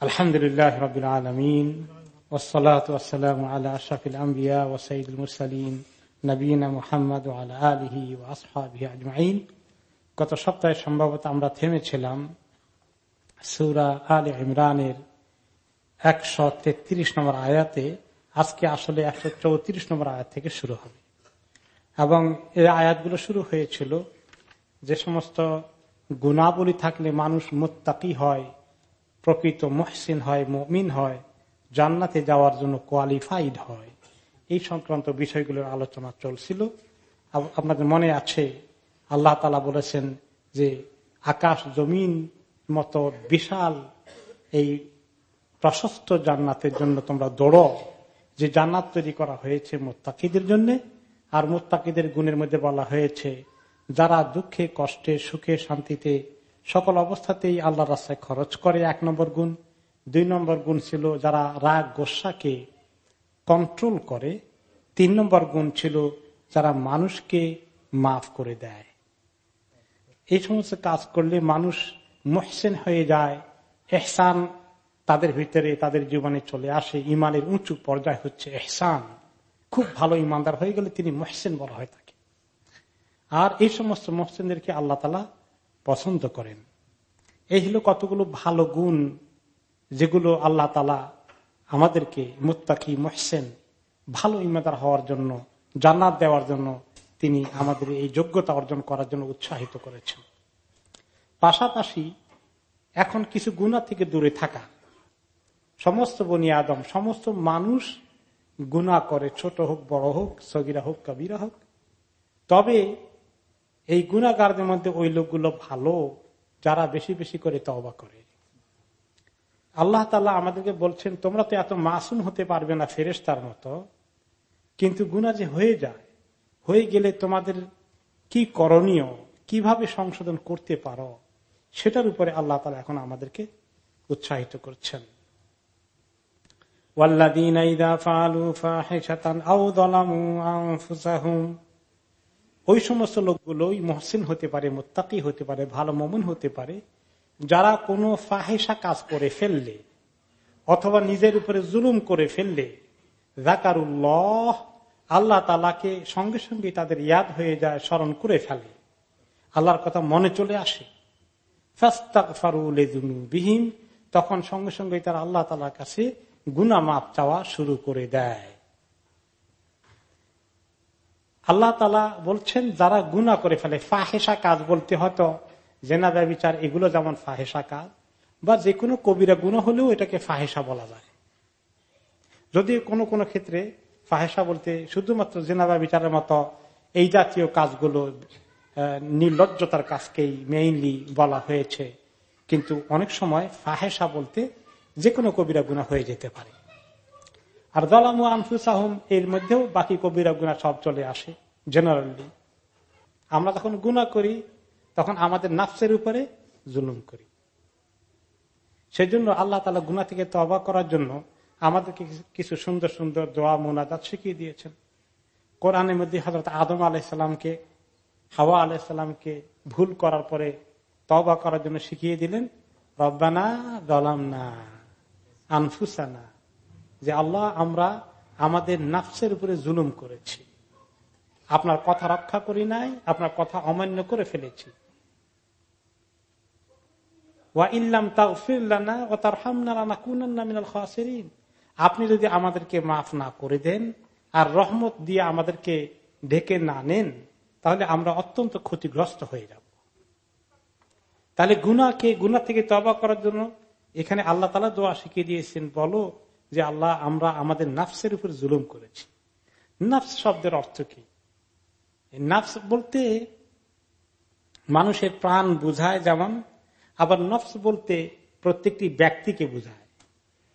আলহামদুলিল্লাহ রবিল আলমিন মুহাম্মদ গত সপ্তাহে সম্ভবত আমরা থেমেছিলাম আল একশো তেত্রিশ নম্বর আয়াতে। আজকে আসলে একশো চৌত্রিশ নম্বর আয়াত থেকে শুরু হবে। এবং এই আয়াতগুলো শুরু হয়েছিল যে সমস্ত গুণাবলী থাকলে মানুষ মোত্তাকি হয় প্রকৃত মহসিন হয়, মমিন হয়, জান্নাতে যাওয়ার জন্য কোয়ালিফাইড হয়। এই সংক্রান্ত বিষয়গুলোর আলোচনা চলছিল। আপনাদের মনে আছে, আল্লাহ তালা বলেছেন যে আকাশ জমিন মতো বিশাল এই প্রশস্ত জান্নাতের জন্য তোমরা দৌড়। যে জান্নাত তৈরি করা হয়েছে মোত্তাকিদের জন্য, আর মোত্তাকিদের গুণের মধ্যে বলা হয়েছে, যারা দুঃখে, কষ্টে, সুখে, শান্তিতে সকল অবস্থাতেই আল্লাহ রাস্তায় খরচ করে এক নম্বর গুণ। দুই নম্বর গুণ ছিল যারা রাগ গোসাকে কন্ট্রোল করে। তিন নম্বর গুণ ছিল যারা মানুষকে মাফ করে দেয়। এই সমস্ত কাজ করলে মানুষ মহসেন হয়ে যায়। এহসান তাদের ভিতরে, তাদের জীবনে চলে আসে। ইমানের উঁচু পর্যায় হচ্ছে এহসান। খুব ভালো ইমানদার হয়ে গেলে তিনি মহসেন বলা হয়ে থাকে। আর এই সমস্ত মহসেনদেরকে আল্লাহ তালা পছন্দ করেন। এই হলো কতগুলো ভালো গুণ যেগুলো আল্লাহ তালা আমাদেরকে মুত্তাকি, মহসেন, ভালো ইমাদার হওয়ার জন্য, জান্নাত দেওয়ার জন্য তিনি আমাদের এই যোগ্যতা অর্জন করার জন্য উৎসাহিত করেছেন। পাশাপাশি এখন কিছু গুণা থেকে দূরে থাকা। সমস্ত বনি আদম, সমস্ত মানুষ গুণা করে, ছোট হোক, বড় হোক, সগিরা হোক, কবিরা হোক। তবে এই গুণাগারদের মধ্যে ওই লোকগুলো ভালো, যারা বেশি বেশি করে তবা করে। আল্লাহ তালা আমাদেরকে বলছেন, তোমরা তো এত মাসুম হতে পারবে না ফেরেস্তার মতো, কিন্তু গুণা যে হয়ে যায়, হয়ে গেলে তোমাদের কি করণীয়, কীভাবে সংশোধন করতে পারো, সেটার উপরে আল্লাহ তালা এখন আমাদেরকে উৎসাহিত করছেন। ওই সমস্ত লোকগুলোই মহসিন হতে পারে, মোত্তাকি হতে পারে, ভালো মমন হতে পারে, যারা কোনো ফাহেসা কাজ করে ফেললে, অথবা নিজের উপরে জুলুম করে ফেললে জাকারুল্লাহ আল্লাহ তালাকে সঙ্গে সঙ্গে তাদের ইয়াদ হয়ে যায়, স্মরণ করে ফেলে। আল্লাহর কথা মনে চলে আসে। বিহীন তখন সঙ্গে সঙ্গে তারা আল্লাহ তালার কাছে গুনা মাপ চাওয়া শুরু করে দেয়। আল্লাহ তালা বলছেন, যারা গুণা করে ফেলে ফাহেসা কাজ বলতে হয়তো জেনাদা বিচার এগুলো যেমন ফাহেসা কাজ, বা যে কোনো কবিরা গুণ হলেও এটাকে ফাহেসা বলা যায়। যদি কোনো কোনো ক্ষেত্রে ফাহেসা বলতে শুধুমাত্র জেনাদা বিচারের মতো এই জাতীয় কাজগুলো নির্লজ্জতার কাজকেই মেইনলি বলা হয়েছে, কিন্তু অনেক সময় ফাহেসা বলতে যে কোনো কবিরা গুণা হয়ে যেতে পারে। আর দলামু আহম এর মধ্যেও বাকি কবিরা গুণা সব চলে আসে জেনারেলি আমরা যখন গুণা করি, তখন আমাদের নাফসের উপরে জুলুম করি। সেজন্য আল্লাহ তালা গুণা থেকে তবা করার জন্য আমাদেরকে কিছু সুন্দর সুন্দর দোয়া, মোনাজাত শিখিয়ে দিয়েছেন। কোরআনের মধ্যে হজরত আদম আলাইসাল্লামকে হাওয়া আলাইসাল্লামকে ভুল করার পরে তবা করার জন্য শিখিয়ে দিলেন, রব্বানা দলাম না আনফুসানা যে আল্লাহ আমরা আমাদের নাফসের উপরে জুলুম করেছি। আপনার কথা রক্ষা করি নাই, আপনার কথা অমান্য করে ফেলেছি। আপনি যদি আমাদেরকে মাফ না করে দেন আর রহমত দিয়ে আমাদেরকে ঢেকে না নেন, তাহলে আমরা অত্যন্ত ক্ষতিগ্রস্ত হয়ে যাব। তাহলে গুনাকে গুনা থেকে তবা করার জন্য এখানে আল্লাহ তালা দোয়া শিখিয়ে দিয়েছেন, বলো যে আল্লাহ, আমরা আমাদের নাফসের উপর জুলুম করেছি। নাফস শব্দের অর্থ কি? নাফস বলতে মানুষের প্রাণ বুঝায় যেমন, আবার নফস বলতে প্রত্যেকটি ব্যক্তিকে বুঝায়।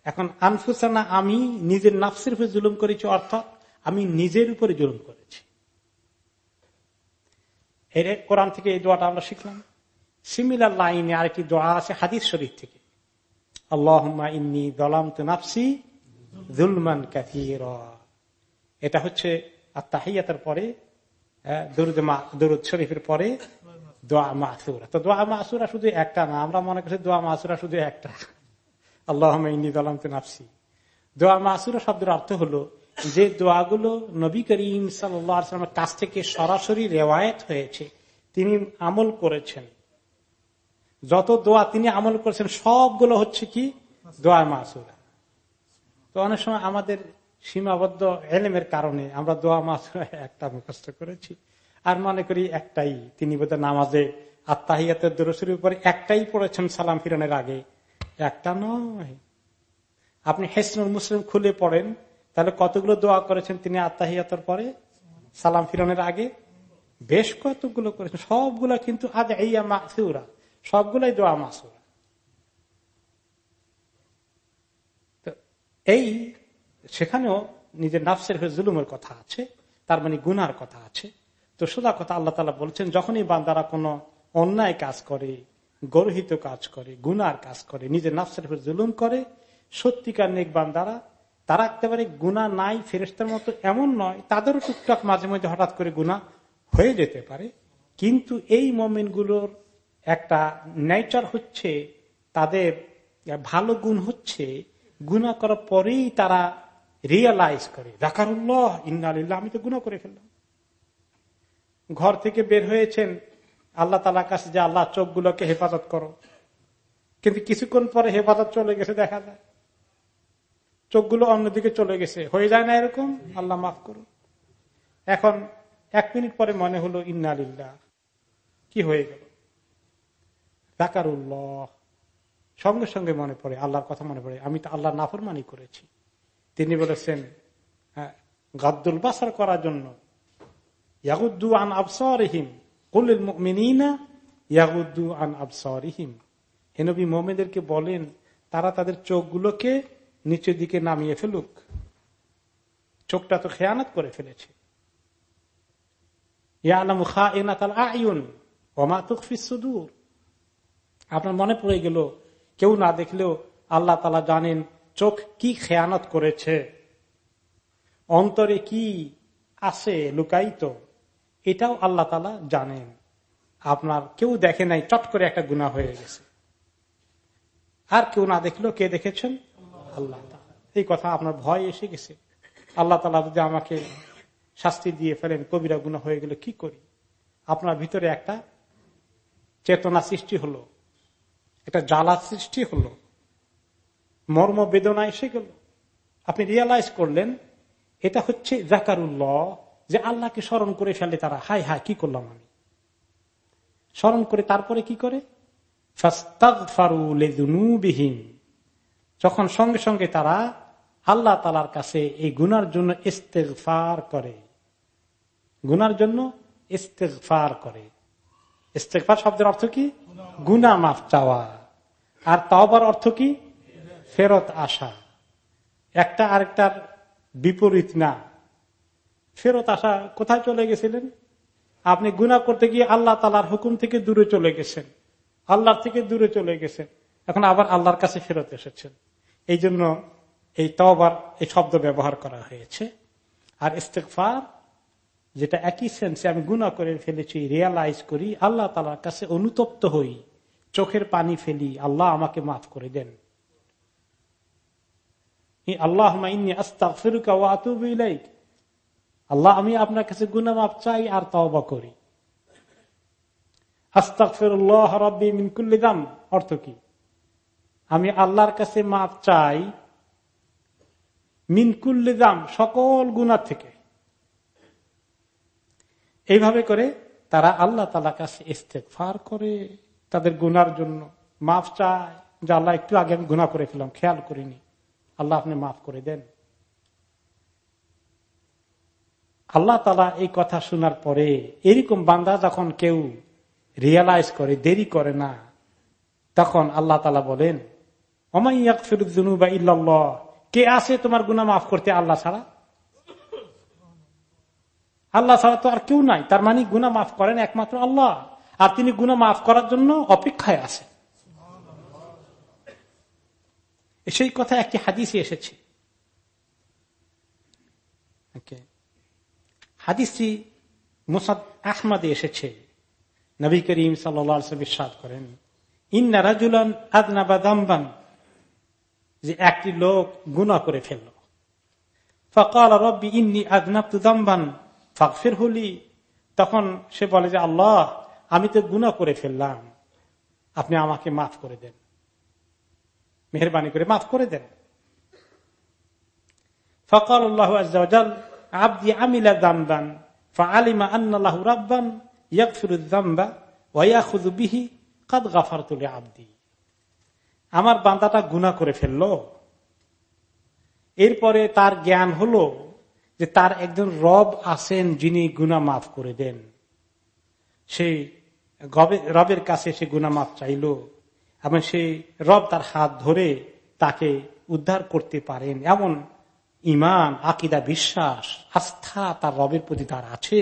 এখন, আনফুসানা আমি নিজের নাফসের উপরে জুলুম করেছি, অর্থাৎ আমি নিজের উপরে জুলুম করেছি। এর কোরআন থেকে এই দোয়াটা আমরা শিখলাম। সিমিলার লাইনে আরেকটি দোয়া আছে, হাদিস শরীফ থেকে। ইন্নি দলাম তো এটা হচ্ছে আত্মাহিয়াতের পরে শরীফের পরে দোয়া মাসুরা। তো দোয়া মাসুরা শুধু একটা না, আমরা মনে করছি দোয়া মাসুরা শুধু একটা। আল্লাহ নাফসি। দোয়া মাসুরা শব্দের অর্থ হলো যে দোয়াগুলো নবী করিম সাল্লামের কাছ থেকে সরাসরি রেওয়ায়ত হয়েছে। তিনি আমল করেছেন। যত দোয়া তিনি আমল করেছেন, সবগুলো হচ্ছে কি? দোয়া মাসুরা তো অনেক সময় আমাদের সীমাবদ্ধ এলেমের কারণে আমরা দোয়া মাসুরা একটা মুখস্থ করেছি। আর মনে করি একটাই, তিনি বোধহয় নামাজে আত্মাহিয়াতের দরসের উপরে একটাই পড়েছেন সালাম ফিরানের আগে। একটা নয়। আপনি হেসনুল মুসলিম খুলে পড়েন, তাহলে কতগুলো দোয়া করেছেন তিনি আত্মাহিয়াতের পরে? সালাম ফিরানের আগে বেশ কতগুলো করেছেন, সবগুলো কিন্তু আজ এই মাসুরা। সবগুলাই দোয়া মাসুরা এই, সেখানেও নিজের নাফসের হয়ে জুলুমের কথা আছে, তার মানে গুনার কথা আছে। তো সোজা কথা আল্লাহ তালা বলছেন, যখনই বান্দারা কোনো অন্যায় কাজ করে, গর্হিত কাজ করে, গুনার কাজ করে, নিজের নাফসের উপর জুলুম করে, সত্যিকার নেক বান্দারা, তারা একেবারে গুণা নাই ফেরেস্তার মতো এমন নয়, তাদেরও টুকটাক মাঝে মধ্যে হঠাৎ করে গুণা হয়ে যেতে পারে। কিন্তু এই মোমেন্টগুলোর একটা নেচার হচ্ছে, তাদের ভালো গুণ হচ্ছে, গুণা করার পরেই তারা রিয়েলাইজ করে। রাকারুল্লাহ ইন্নালিল্লাহ আমি তো গুণা করে ফেললাম। ঘর থেকে বের হয়েছেন, আল্লাহ তালার কাছে যে আল্লাহ চোখগুলোকে হেফাজত করো। কিন্তু কিছুক্ষণ পরে হেফাজত চলে গেছে, দেখা যায়। চোখগুলো অন্যদিকে চলে গেছে। হয়ে যায় না এরকম? আল্লাহ মাফ করো এখন এক মিনিট পরে মনে হলো ইন্নালিল্লাহ কি হয়ে গেল? জাকারুল্লাহ সঙ্গে সঙ্গে মনে পড়ে আল্লাহর কথা মনে পড়ে। আমি তো আল্লাহ নাফরমানি করেছি। তিনি বলেছেন হ্যাঁ, গাদ্দুল বাসার করার জন্য ইয়াগুদ্দু আন আবসরিহিম কুলিল মিনা ইয়াগুদ্দু আন আবসরিহিম। হেনবি মোমেদেরকে বলেন তারা তাদের চোখগুলোকে নিচের দিকে নামিয়ে ফেলুক। চোখটা তো খেয়ানত করে ফেলেছে। আপনার মনে পড়ে গেল, কেউ না দেখলেও আল্লাহ তালা জানেন চোখ কি খেয়ানত করেছে। অন্তরে কি আছে লুকাইত এটাও আল্লাহ তালা জানেন। আপনার কেউ দেখে নাই, চট করে একটা গুণা হয়ে গেছে। আর কেউ না দেখলেও কে দেখেছেন? আল্লাহ এই কথা আপনার ভয় এসে গেছে। আল্লাহ তালা যদি আমাকে শাস্তি দিয়ে ফেলেন, কবিরা গুণা হয়ে গেলে কি করি? আপনার ভিতরে একটা চেতনা সৃষ্টি হলো। একটা জ্বালা সৃষ্টি হলো। মর্ম বেদনা এসে গেল। আপনি রিয়ালাইজ করলেন, এটা হচ্ছে জাকারুল্লাহ, যে আল্লাহকে স্মরণ করে ফেলে তারা হাই হাই কি করলাম আমি? স্মরণ করে তারপরে কি করে? যখন সঙ্গে সঙ্গে তারা আল্লাহ তালার কাছে এই গুনার জন্য ইস্তেফার করে। গুনার জন্য ইস্তেফার করে। ইস্তেফার শব্দের অর্থ কি? গুনা মাফ চাওয়া। আর তাওবার অর্থ কি? ফেরত আসা। একটা আরেকটার বিপরীত না। ফেরত আসা কোথায় চলে গেছিলেন? আপনি গুণা করতে গিয়ে আল্লাহ তালার হুকুম থেকে দূরে চলে গেছেন। আল্লাহর থেকে দূরে চলে গেছেন। এখন আবার আল্লাহর কাছে ফেরত এসেছেন। এই জন্য এই তবার এই শব্দ ব্যবহার করা হয়েছে। আর ইস্তেকফার যেটা একই সেন্সে আমি গুণা করে ফেলেছি রিয়ালাইজ করি, আল্লাহ তালার কাছে অনুতপ্ত হই, চোখের পানি ফেলি, আল্লাহ আমাকে মাফ করে দেন। আল্লাহ আল্লাহ, আমি আপনার কাছে গুনা মাফ চাই আর তওবা করি। আস্তাকফিরুল্লাহ অর্থ কি? আমি আল্লাহর কাছে মাফ চাই মিনকুল্লি দাম, সকল গুনার থেকে। এইভাবে করে তারা আল্লাহ তালা কাছে ইস্তেকফার করে তাদের গুনার জন্য। মাফ চায় যে আল্লাহ একটু আগে আমি গুণা করে ফেলাম খেয়াল করিনি। আল্লাহ আপনি মাফ করে দেন। আল্লাহ তালা এই কথা শোনার পরে এরকম বান্দা যখন কেউ রিয়ালাইজ করে, দেরি করে না, তখন আল্লাহ তালা বলেন কে আছে তোমার গুণা মাফ করতে আল্লাহ ছাড়া? আল্লাহ ছাড়া তো আর কেউ নাই। তার মানে গুণা মাফ করেন একমাত্র আল্লাহ। আর তিনি গুণা মাফ করার জন্য অপেক্ষায় আছে। সেই কথা একটি হাদিসে এসেছে। হাদিসটি মুসাদ আহমদে এসেছে। নবী করিম সাল্লাম বিশ্বাস করেন, ইন্না যে একটি লোক গুণা করে ফেলল। ফকাল রব্বি ইন্নি আজনাবতু ফাকফির হলি তখন সে বলে যে, আল্লাহ, আমি তো গুণা করে ফেললাম। আপনি আমাকে মাফ করে দেন। মেহরবানি করে মাফ করে দেন। ফকাল আল্লাহ আব্দি আমিলা দামবান আলিমা আন্নাল্লাহ রাব্বান ইয়াকফিরুদ্দাম্বা ওয়াইয়াখুদু বিহি, কাদ তুলে আব্দি আমার বান্দাটা গুণা করে ফেলল। এরপরে তার জ্ঞান হলো যে তার একজন রব আছেন যিনি গুনা মাফ করে দেন। সেই রবের কাছে সে গুনা মাফ চাইল এবং সেই রব তার হাত ধরে তাকে উদ্ধার করতে পারেন। এমন ইমান আকিদা, বিশ্বাস, আস্থা তার রবের প্রতি তার আছে।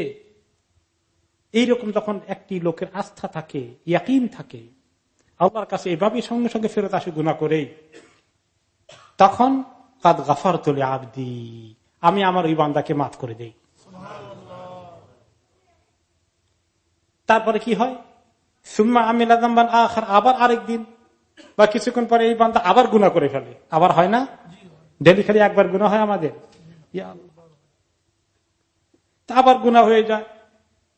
এইরকম যখন একটি লোকের আস্থা থাকে ইয়াকিম থাকে, আল্লাহর কাছে এভাবে সঙ্গে সঙ্গে ফেরত আসে গুণা করেই, তখন কাদ গাফার তোলে আবদি। আমি আমার ওই বান্দাকে মাফ করে দেই। তারপরে কি হয়? সুম্মা আমি আখার, আবার আরেক দিন বা কিছুক্ষণ পরে এই বান্দা আবার গুণা করে ফেলে। আবার হয় না? ডেলি খালি একবার গুণা হয় আমাদের। আবার গুণা হয়ে যায়।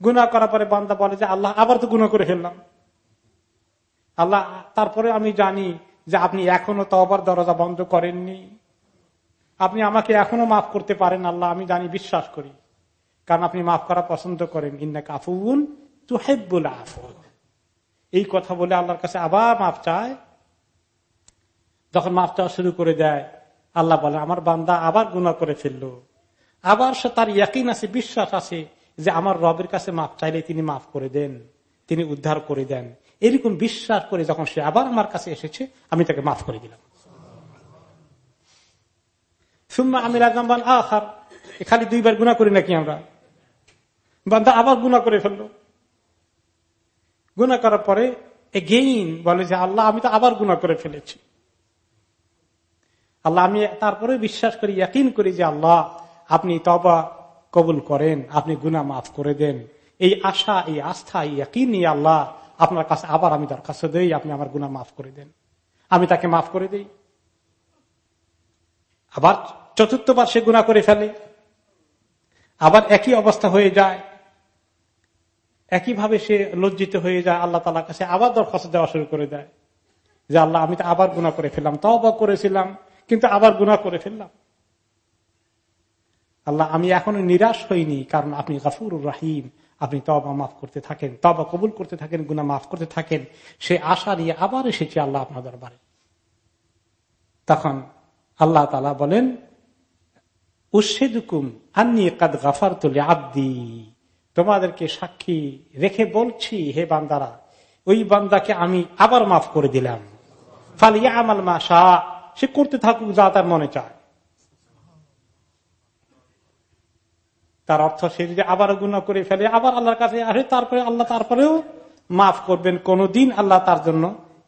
গুণা করার পরে বান্দা বলে যে, আল্লাহ, আবার তো গুণা করে ফেললাম। আল্লাহ, তারপরে আমি জানি যে আপনি এখনও তবার দরজা বন্ধ করেননি। আপনি আমাকে এখনও মাফ করতে পারেন আল্লাহ, আমি জানি, বিশ্বাস করি। কারণ আপনি মাফ করা পছন্দ করেন। ইন্নাক আফুন তুহেবুল আফু। এই কথা বলে আল্লাহর কাছে আবার মাফ চায়। যখন মাফ চাওয়া শুরু করে দেয়, আল্লাহ বলে, আমার বান্দা আবার গুণা করে ফেলল। আবার সে তার ইয়াকিন আছে, বিশ্বাস আছে যে আমার রবের কাছে মাফ চাইলে তিনি মাফ করে দেন, তিনি উদ্ধার করে দেন। এরকম বিশ্বাস করে যখন সে আবার আমার কাছে এসেছে, আমি তাকে মাফ করে দিলাম। সুম্মা আমির আজম্বান আখার খালি দুইবার গুণা করি নাকি আমরা? বান্দা আবার গুণা করে ফেলল। গুণা করার পরে এগেইন বলে যে, আল্লাহ, আমি তো আবার গুণা করে ফেলেছি। আল্লাহ, আমি তারপরে বিশ্বাস করি, ইয়াকিন করি যে, আল্লাহ, আপনি তবা কবুল করেন, আপনি গুনা মাফ করে দেন। এই আশা, এই আস্থা, এই ইয়াকিন আল্লাহ আপনার কাছে আবার আমি দরখাস্ত দেই, আপনি আমার গুনা মাফ করে দেন। আমি তাকে মাফ করে দেই। আবার চতুর্থবার সে গুণা করে ফেলে। আবার একই অবস্থা হয়ে যায়। একইভাবে সে লজ্জিত হয়ে যায়, আল্লাহ তালার কাছে আবার দরখাস্ত দেওয়া শুরু করে দেয় যে, আল্লাহ, আমি তো আবার গুণা করে ফেললাম তবা করেছিলাম, কিন্তু আবার গুণা করে ফেললাম। আল্লাহ, আমি এখনও নিরাশ হইনি, কারণ আপনি গাফুর রাহিম, আপনি তবা মাফ করতে থাকেন তবা কবুল করতে থাকেন গুনা মাফ করতে থাকেন। সে আশা নিয়ে আবার এসেছে আল্লাহ আপনার দরবারে। তখন আল্লাহ তালা বলেন আন্নি কাদ গাফার তুলে আব্দি তোমাদেরকে সাক্ষী রেখে বলছি, হে বান্দারা, ওই বান্দাকে আমি আবার মাফ করে দিলাম। ফালিয়া আমাল মা সে করতে থাকুক যা তার মনে চায়। তার অর্থ সে যদি আবার গুণা করে ফেলে, আবার আল্লাহর কাছে আসে, তারপরে আল্লাহ তারপরেও মাফ করবেন। কোনদিন আল্লাহ তার জন্য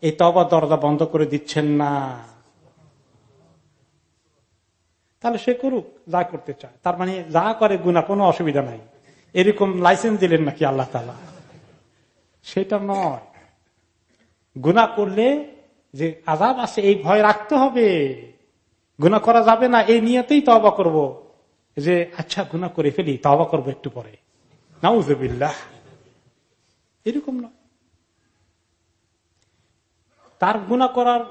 এই তবা দরজা বন্ধ করে দিচ্ছেন না। তাহলে সে করুক, যা করতে চায়। তার মানে যা করে গুণা কোনো অসুবিধা নাই। এরকম লাইসেন্স দিলেন নাকি আল্লাহ তালা সেটা নয়। গুণা করলে যে আজাব আছে, এই ভয় রাখতে হবে। গুণা করা যাবে না, এই নিয়েতেই তবা করব। যে আচ্ছা গুণা করে ফেলি তবা করব একটু পরে। নাউজবিল্লাহ। এরকম নয়। তার গুণা করার,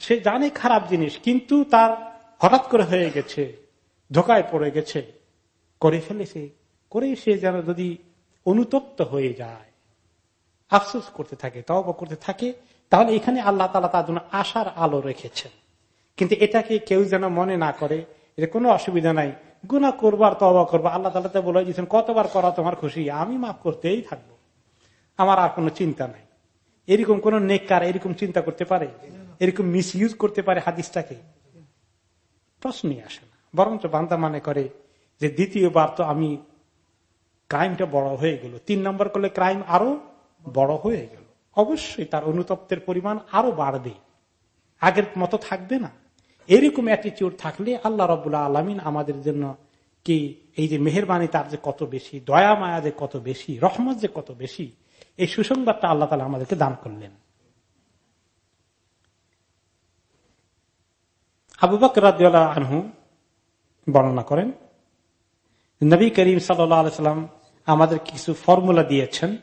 সে জানে খারাপ জিনিস, কিন্তু তার হঠাৎ করে হয়ে গেছে, ধোকায় পড়ে গেছে। করে ফেলেছে করে সে যেন যদি অনুতপ্ত হয়ে যায়, আফসোস করতে থাকে তবা করতে থাকে, তাহলে এখানে আল্লাহ তালা তার জন্য আশার আলো রেখেছেন। কিন্তু এটাকে কেউ যেন মনে না করে যে কোনো অসুবিধা নাই। গুণা করবার তবা করব আল্লাহ তালা তো বলে দিয়েছেন, কতবার করা তোমার খুশি, আমি মাফ করতেই থাকব। আমার আর কোনো চিন্তা নাই। এরকম কোন নেককার এরকম চিন্তা করতে পারে? এরকম মিস করতে পারে হাদিসটাকে? প্রশ্নই আসে না। বরঞ্চ বান্দা মানে করে যে দ্বিতীয়বার তো আমি ক্রাইমটা বড় হয়ে গেল। তিন নম্বর করলে ক্রাইম আরও বড় হয়ে গেল। অবশ্যই তার অনুতপ্তের পরিমাণ আরও বাড়বে। আগের মতো থাকবে না। এরকম অ্যাটিচিউড থাকলে আল্লাহ রবুল্লা আলমিন আমাদের জন্য কি এই যে মেহরবানি তার যে কত বেশি, দয়া মায়া যে কত বেশি, রহমত যে কত বেশি, এই সুসংবাদটা আল্লাহ তালা আমাদেরকে দান করলেন। আবু বকর আনহু বর্ণনা করেন, নবী করিম সাল্লাম আমাদের কিছু ফর্মুলা দিয়েছেন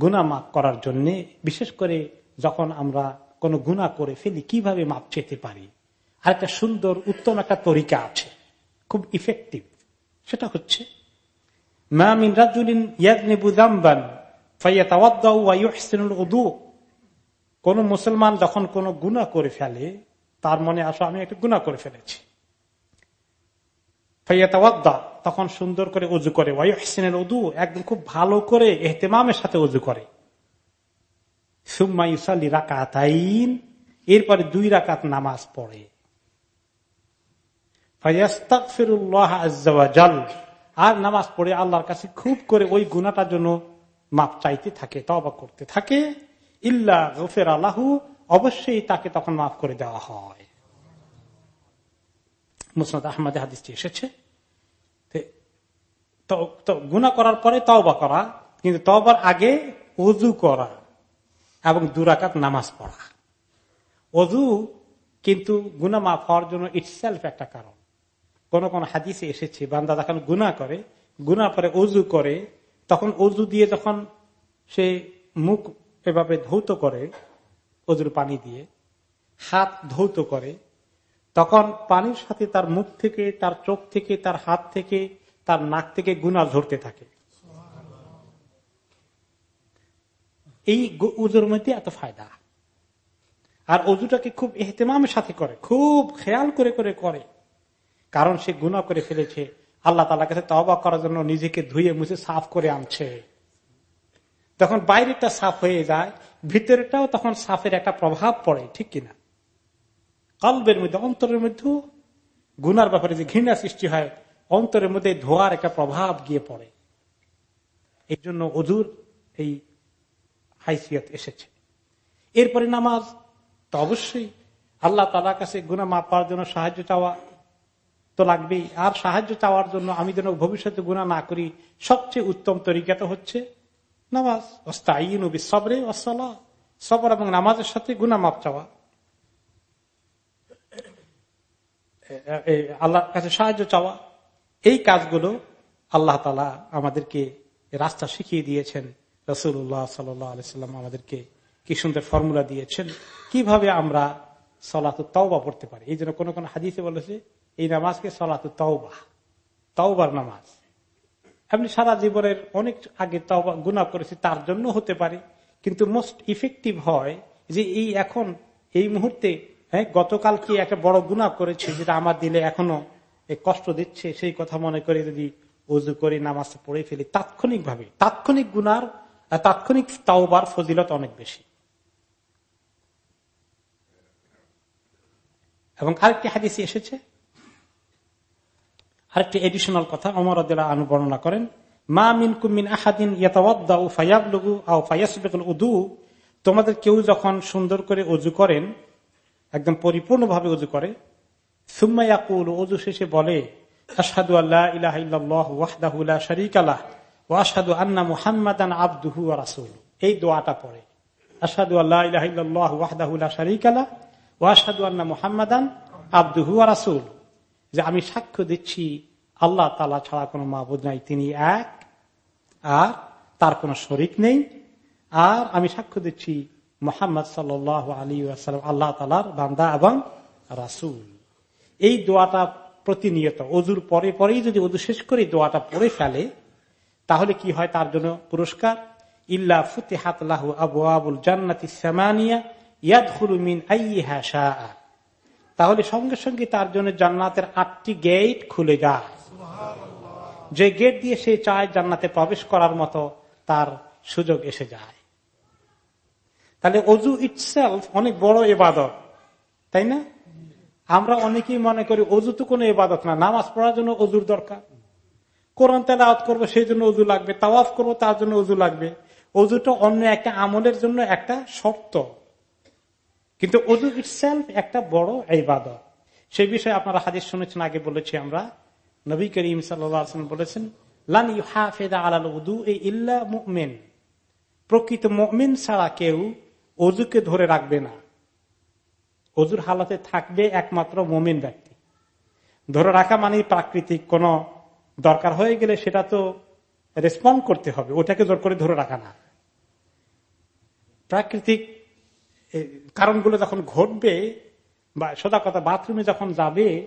গুনা মাপ করার জন্য, বিশেষ করে যখন আমরা কোন গুণা করে ফেলি, কীভাবে মাপ চেতে পারি? আর একটা সুন্দর, উত্তম একটা তরিকা আছে, খুব ইফেক্টিভ সেটা হচ্ছে কোন মুসলমান যখন কোন গুণা করে ফেলে তার মনে আসো, আমি একটা গুণা করে ফেলেছি। তখন সুন্দর করে উজু করে। ওয়াইহসিনের উদু, একদম খুব ভালো করে এহতেমামের সাথে উজু করে। এরপরে দুই রাকাত নামাজ পড়ে। আর নামাজ পড়ে আল্লাহর কাছে খুব করে ওই গুণাটার জন্য মাপ চাইতে থাকে তবা করতে থাকে। ইল্লা গফের আল্লাহু অবশ্যই তাকে তখন মাফ করে দেওয়া হয়। মুসনাদ আহমদ হাদিসটি এসেছে। তো গুণা করার পরে তওবা করা, কিন্তু তবার আগে অজু করা এবং দুরাকাত নামাজ পড়া। অজু কিন্তু গুনা মাফ হওয়ার জন্য ইটসেলফ একটা কারণ। কোন কোন হাদিসে এসেছে, বান্দা যখন গুণা করে গুনা পরে অজু করে, তখন অজু দিয়ে যখন সে মুখ এভাবে ধৌত করে অজুর পানি দিয়ে হাত ধৌত করে, তখন পানির সাথে তার মুখ থেকে, তার চোখ থেকে, তার হাত থেকে, তার নাক থেকে গুনা ঝরতে থাকে। এই উজুর মধ্যে এত ফায়দা। আর অজুটাকে খুব এহতেমামের সাথে করে, খুব খেয়াল করে করে করে। কারণ সে গুণা করে ফেলেছে। আল্লাহ তালা কাছে তবা করার জন্য নিজেকে ধুয়ে মুছে সাফ করে আনছে। তখন বাইরেটা সাফ হয়ে যায় ভিতরেটাও তখন সাফের একটা প্রভাব পড়ে, ঠিক কিনা? কল্পের মধ্যে, অন্তরের মধ্যেও গুনার ব্যাপারে যে ঘৃণা সৃষ্টি হয়, অন্তরের মধ্যে ধোয়ার একটা প্রভাব গিয়ে পড়ে। এই জন্য অধুর এই হাইসিয়ত এসেছে। এরপরে নামাজ, তো অবশ্যই আল্লাহ তালার কাছে গুনা মাপ পাওয়ার জন্য সাহায্য চাওয়া তো লাগবেই। আর সাহায্য চাওয়ার জন্য আমি যেন ভবিষ্যতে গুণা না করি, সবচেয়ে উত্তম তরিকা তো হচ্ছে নামাজ সবরে অসলা সবর এবং নামাজের সাথে গুনা মাপ চাওয়া। আল্লাহর কাছে সাহায্য চাওয়া। এই কাজগুলো আল্লাহ তালা আমাদেরকে রাস্তা শিখিয়ে দিয়েছেন। রসুল্লাহ সাল্লাম আমাদেরকে কি সুন্দর ফর্মুলা দিয়েছেন। কীভাবে আমরা সলাত তওবা পড়তে পারি। এই জন্য কোন কোন হাদিসে বলেছে, এই নামাজকে সলাত তওবা, তওবার নামাজ। আপনি সারা জীবনের অনেক আগে গুণা করেছি, তার জন্য হতে পারে। কিন্তু মোস্ট ইফেক্টিভ হয় যে এই এখন, এই মুহূর্তে হ্যাঁ গতকাল কি একটা বড় গুণা করেছে যেটা আমার দিলে এখনও কষ্ট দিচ্ছে? সেই কথা মনে করে যদি উজু করে নামাজ পড়ে ফেলি তাৎক্ষণিক ভাবে তাৎক্ষণিক গুনার, তাৎক্ষণিক তাওবার ফজিলত অনেক বেশি। এবং আরেকটি হাদিসি এসেছে আরেকটি এডিশনাল কথা অমর আনু বর্ণনা করেন, মা মিন কুমিন আহাদিন উদু। তোমাদের কেউ যখন সুন্দর করে উজু করেন, একদম পরিপূর্ণভাবে উজু করে সুম্মাইয়াকুল অজু শেষে বলে ও এই দোয়াটা পড়ে আসাদু আল্লাহ ওয়াহদাহুল্লাহ শরিক আলাহ ও আন্না মুহাম্মাদান আব্দুহু রাসুল যে আমি সাক্ষ্য দিচ্ছি, আল্লাহ তালা ছাড়া কোনো মাহবুদ নাই, তিনি এক, আর তার কোনো শরিক নেই। আর আমি সাক্ষ্য দিচ্ছি মোহাম্মদ সাল আলী আসালাম আল্লাহ তালার বান্দা এবং রাসুল। এই দোয়াটা প্রতিনিয়ত, অজুর পরে পরেই যদি অজু শেষ করে দোয়াটা পড়ে ফেলে, তাহলে কি হয় তার জন্য পুরস্কার? ইল্লা ফুতে হাতলাহ আবু আবুল জান্নাতি সামানিয়া ইয়াদ হুলুমিন তাহলে সঙ্গে সঙ্গে তার জন্য জান্নাতের আটটি গেট খুলে যায়। যে গেট দিয়ে সে চায় জান্নাতে প্রবেশ করার মতো, তার সুযোগ এসে যায়। তাহলে অজু ইটসেলফ অনেক বড় এবাদত তাই না? আমরা অনেকেই মনে করি অজু তো কোনো এবাদত না, নামাজ পড়ার জন্য অজুর দরকার। কোরআন তেলাওয়াত করব সেই জন্য অজু লাগবে, তাওয়াফ করব তার জন্য অজু লাগবে। অজুটা অন্য একটা আমলের জন্য একটা শর্ত। কিন্তু অজু ইটসেলফ একটা বড় ইবাদত। সেই বিষয়ে আপনারা হাজির শুনেছেন, আগে বলেছি আমরা। নবী করিম সাল্লাম বলেছেন, লান ইউহাফেদা আলাল উদু ইল্লা মুমিন। প্রকৃত মুমিন ছাড়া কেউ অজুকে ধরে রাখবে না। অজুর হালাতে থাকবে একমাত্র মোমেন ব্যক্তি। ধরে রাখা মানে প্রাকৃতিক কোন দরকার হয়ে গেলে সেটা তো রেসপন্ড করতে হবে, ওটাকে জোর করে ধরে রাখা না। প্রাকৃতিক কারণগুলো যখন ঘটবে বা সোজা কথা বাথরুমে যখন যাবে,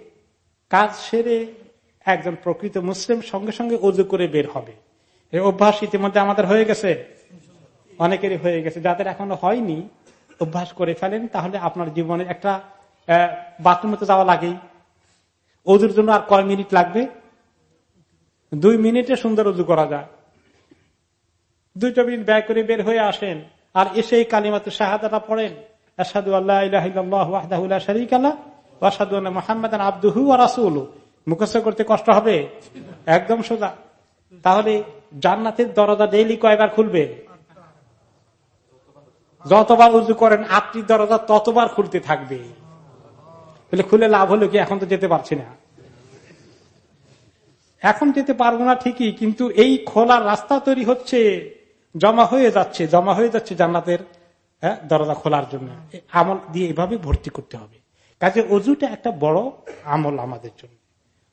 কাজ সেরে একজন প্রকৃত মুসলিম সঙ্গে সঙ্গে অজু করে বের হবে। এই অভ্যাস ইতিমধ্যে আমাদের হয়ে গেছে। অনেকেরই হয়ে গেছে। যাদের এখনও হয়নি অভ্যাস করে ফেলেন, তাহলে আপনার জীবনে একটা বাথরুমে তো যাওয়া লাগেই। অজুর জন্য আর কয় মিনিট লাগবে? দুই মিনিটে সুন্দর উজু করা যায়। দুইটা মিনিট ব্যয় করে বের হয়ে আসেন। আর এসে কালিমাত শাহাদাটা পড়েন। করতে কষ্ট হবে? একদম সোজা। তাহলে জান্নাতের দরজা ডেইলি কয়বার খুলবে? যতবার উজু করেন আপনি দরজা ততবার খুলতে থাকবে। খুলে লাভ হলো কি? এখন তো যেতে পারছি না। এখন যেতে পারব না ঠিকই, কিন্তু এই খোলার রাস্তা তৈরি হচ্ছে। জমা হয়ে যাচ্ছে জমা হয়ে যাচ্ছে জান্নাতের হ্যাঁ, দরজা খোলার জন্য। আমল দিয়ে এভাবে ভর্তি করতে হবে। কাজে অজুটা একটা বড় আমল আমাদের জন্য।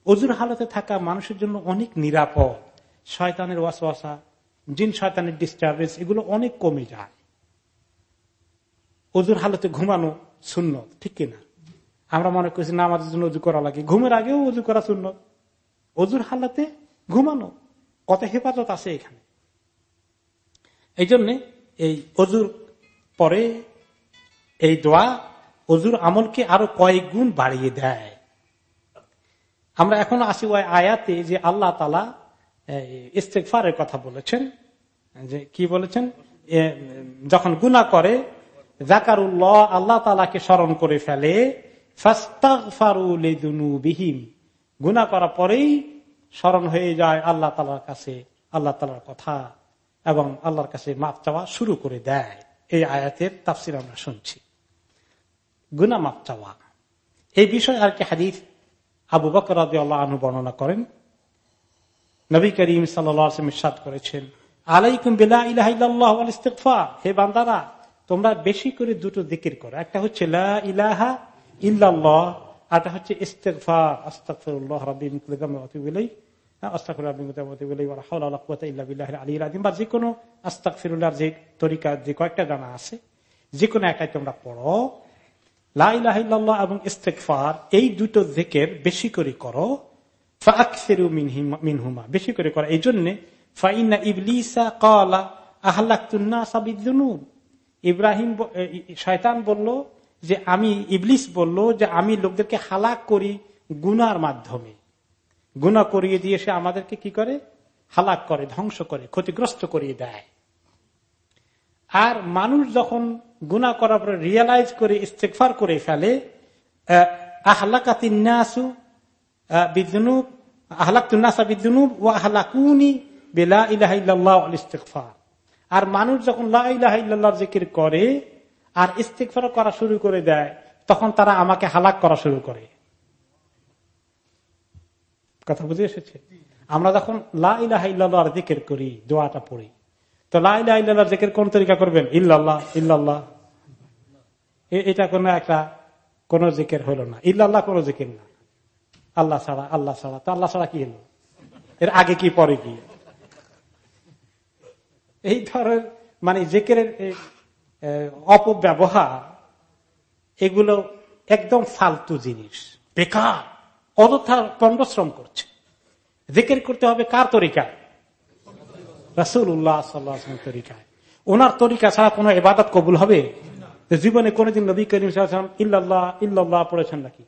অজুর হালতে থাকা মানুষের জন্য অনেক নিরাপদ। শয়তানের ওয়াসওয়াসা জিন শয়তানের ডিস্টার্বেন্স এগুলো অনেক কমে যায়। অজুর হালতে ঘুমানো শূন্য ঠিক কিনা? আমরা মনে করছি না আমাদের জন্য অজু করা লাগে। ঘুমের আগেও অজু করা শূন্য অজুর হালাতে ঘুমানো কত হেফাজত আছে এখানে? এই জন্যে এই অজুর পরে এই দোয়া অজুর আমলকে আরও কয়েক গুণ বাড়িয়ে দেয়। আমরা এখন আসি ওই আয়াতে যে আল্লাহ তালা ইস্তেকফারের কথা বলেছেন। যে কি বলেছেন? যখন গুণা করে জাকারুল্লাহ আল্লাহ তালাকে স্মরণ করে ফেলে বিহীন গুণা করার পরেই স্মরণ হয়ে যায় আল্লাহ তালার কাছে, আল্লাহ তালার কথা। এবং আল্লাহর কাছে মাপ চাওয়া শুরু করে দেয়। এই আয়াতের তাফসির আমরা শুনছি। গুনা মাপ চাওয়া। এই বিষয়ে আর কি হাদিফ আবু বকর আল্লাহ আনু বর্ণনা করেন। নবী করিম সাল্লাম করেছেন, আলাইকুম বিলা ইলাহ হে বান্দারা, তোমরা বেশি করে দুটো দিকির করো। একটা হচ্ছে ইলাহা ইল্লাল্লাহ আরটা হচ্ছে ইস্তেকফা আস্তাকফিরুল্লাহ রাব্বি যে কোনো আস্তাকফিরুল্লাহর যে তরিকা, যে কয়েকটা জানা আছে যে কোনো তোমরা পড়ো। লাহ এবং ইস্তেকফার এই দুটো জেকের বেশি করে করো। মিনহুমা, বেশি করে করো। এই ইব্রাহিম শয়তান বলল যে, আমি ইবলিস বলল যে, আমি লোকদেরকে হালাক করি গুনার মাধ্যমে। গুণা করিয়ে দিয়ে সে আমাদেরকে কি করে? হালাক করে, ধ্বংস করে, ক্ষতিগ্রস্ত করিয়ে দেয়। আর মানুষ যখন গুণা করার পরে রিয়েলাইজ করে ইস্তেকফার করে ফেলে আর মানুষ যখন জিকির করে, আর ইস্তেকফার করা শুরু করে দেয়, তখন তারা আমাকে হালাক করা শুরু করে। কথা বুঝে এসেছে? আমরা যখন লাহ জিকির করি, দোয়াটা পড়ি, তো লাহ জিকির কোন তরিকা করবেন? ইল্লাল্লাহ ইল্লাল্লাহ। এটা কোন একটা, কোন জিকের হলো না। ইল্লাল্লাহ কোন জিকির না। আল্লাহ ছাড়া আল্লাহ ছাড়া। তো আল্লাহ ছাড়া কি হলো? এর আগে কি, পরে কি? এই ধরনের মানে জেকের অপব্যবহার, এগুলো একদম ফালতু জিনিস। বেকার। অযথা পণ্ডশ্রম করছে। জিকির করতে হবে কার তরিকায়? রাসুল উল্লাহ তরিকায়। ওনার তরিকা ছাড়া কোন এবাদত কবুল হবে? জীবনে কোনদিন নবী করিম ইল্লাল্লাহ ইল্লাল্লাহ পড়েছেন নাকি?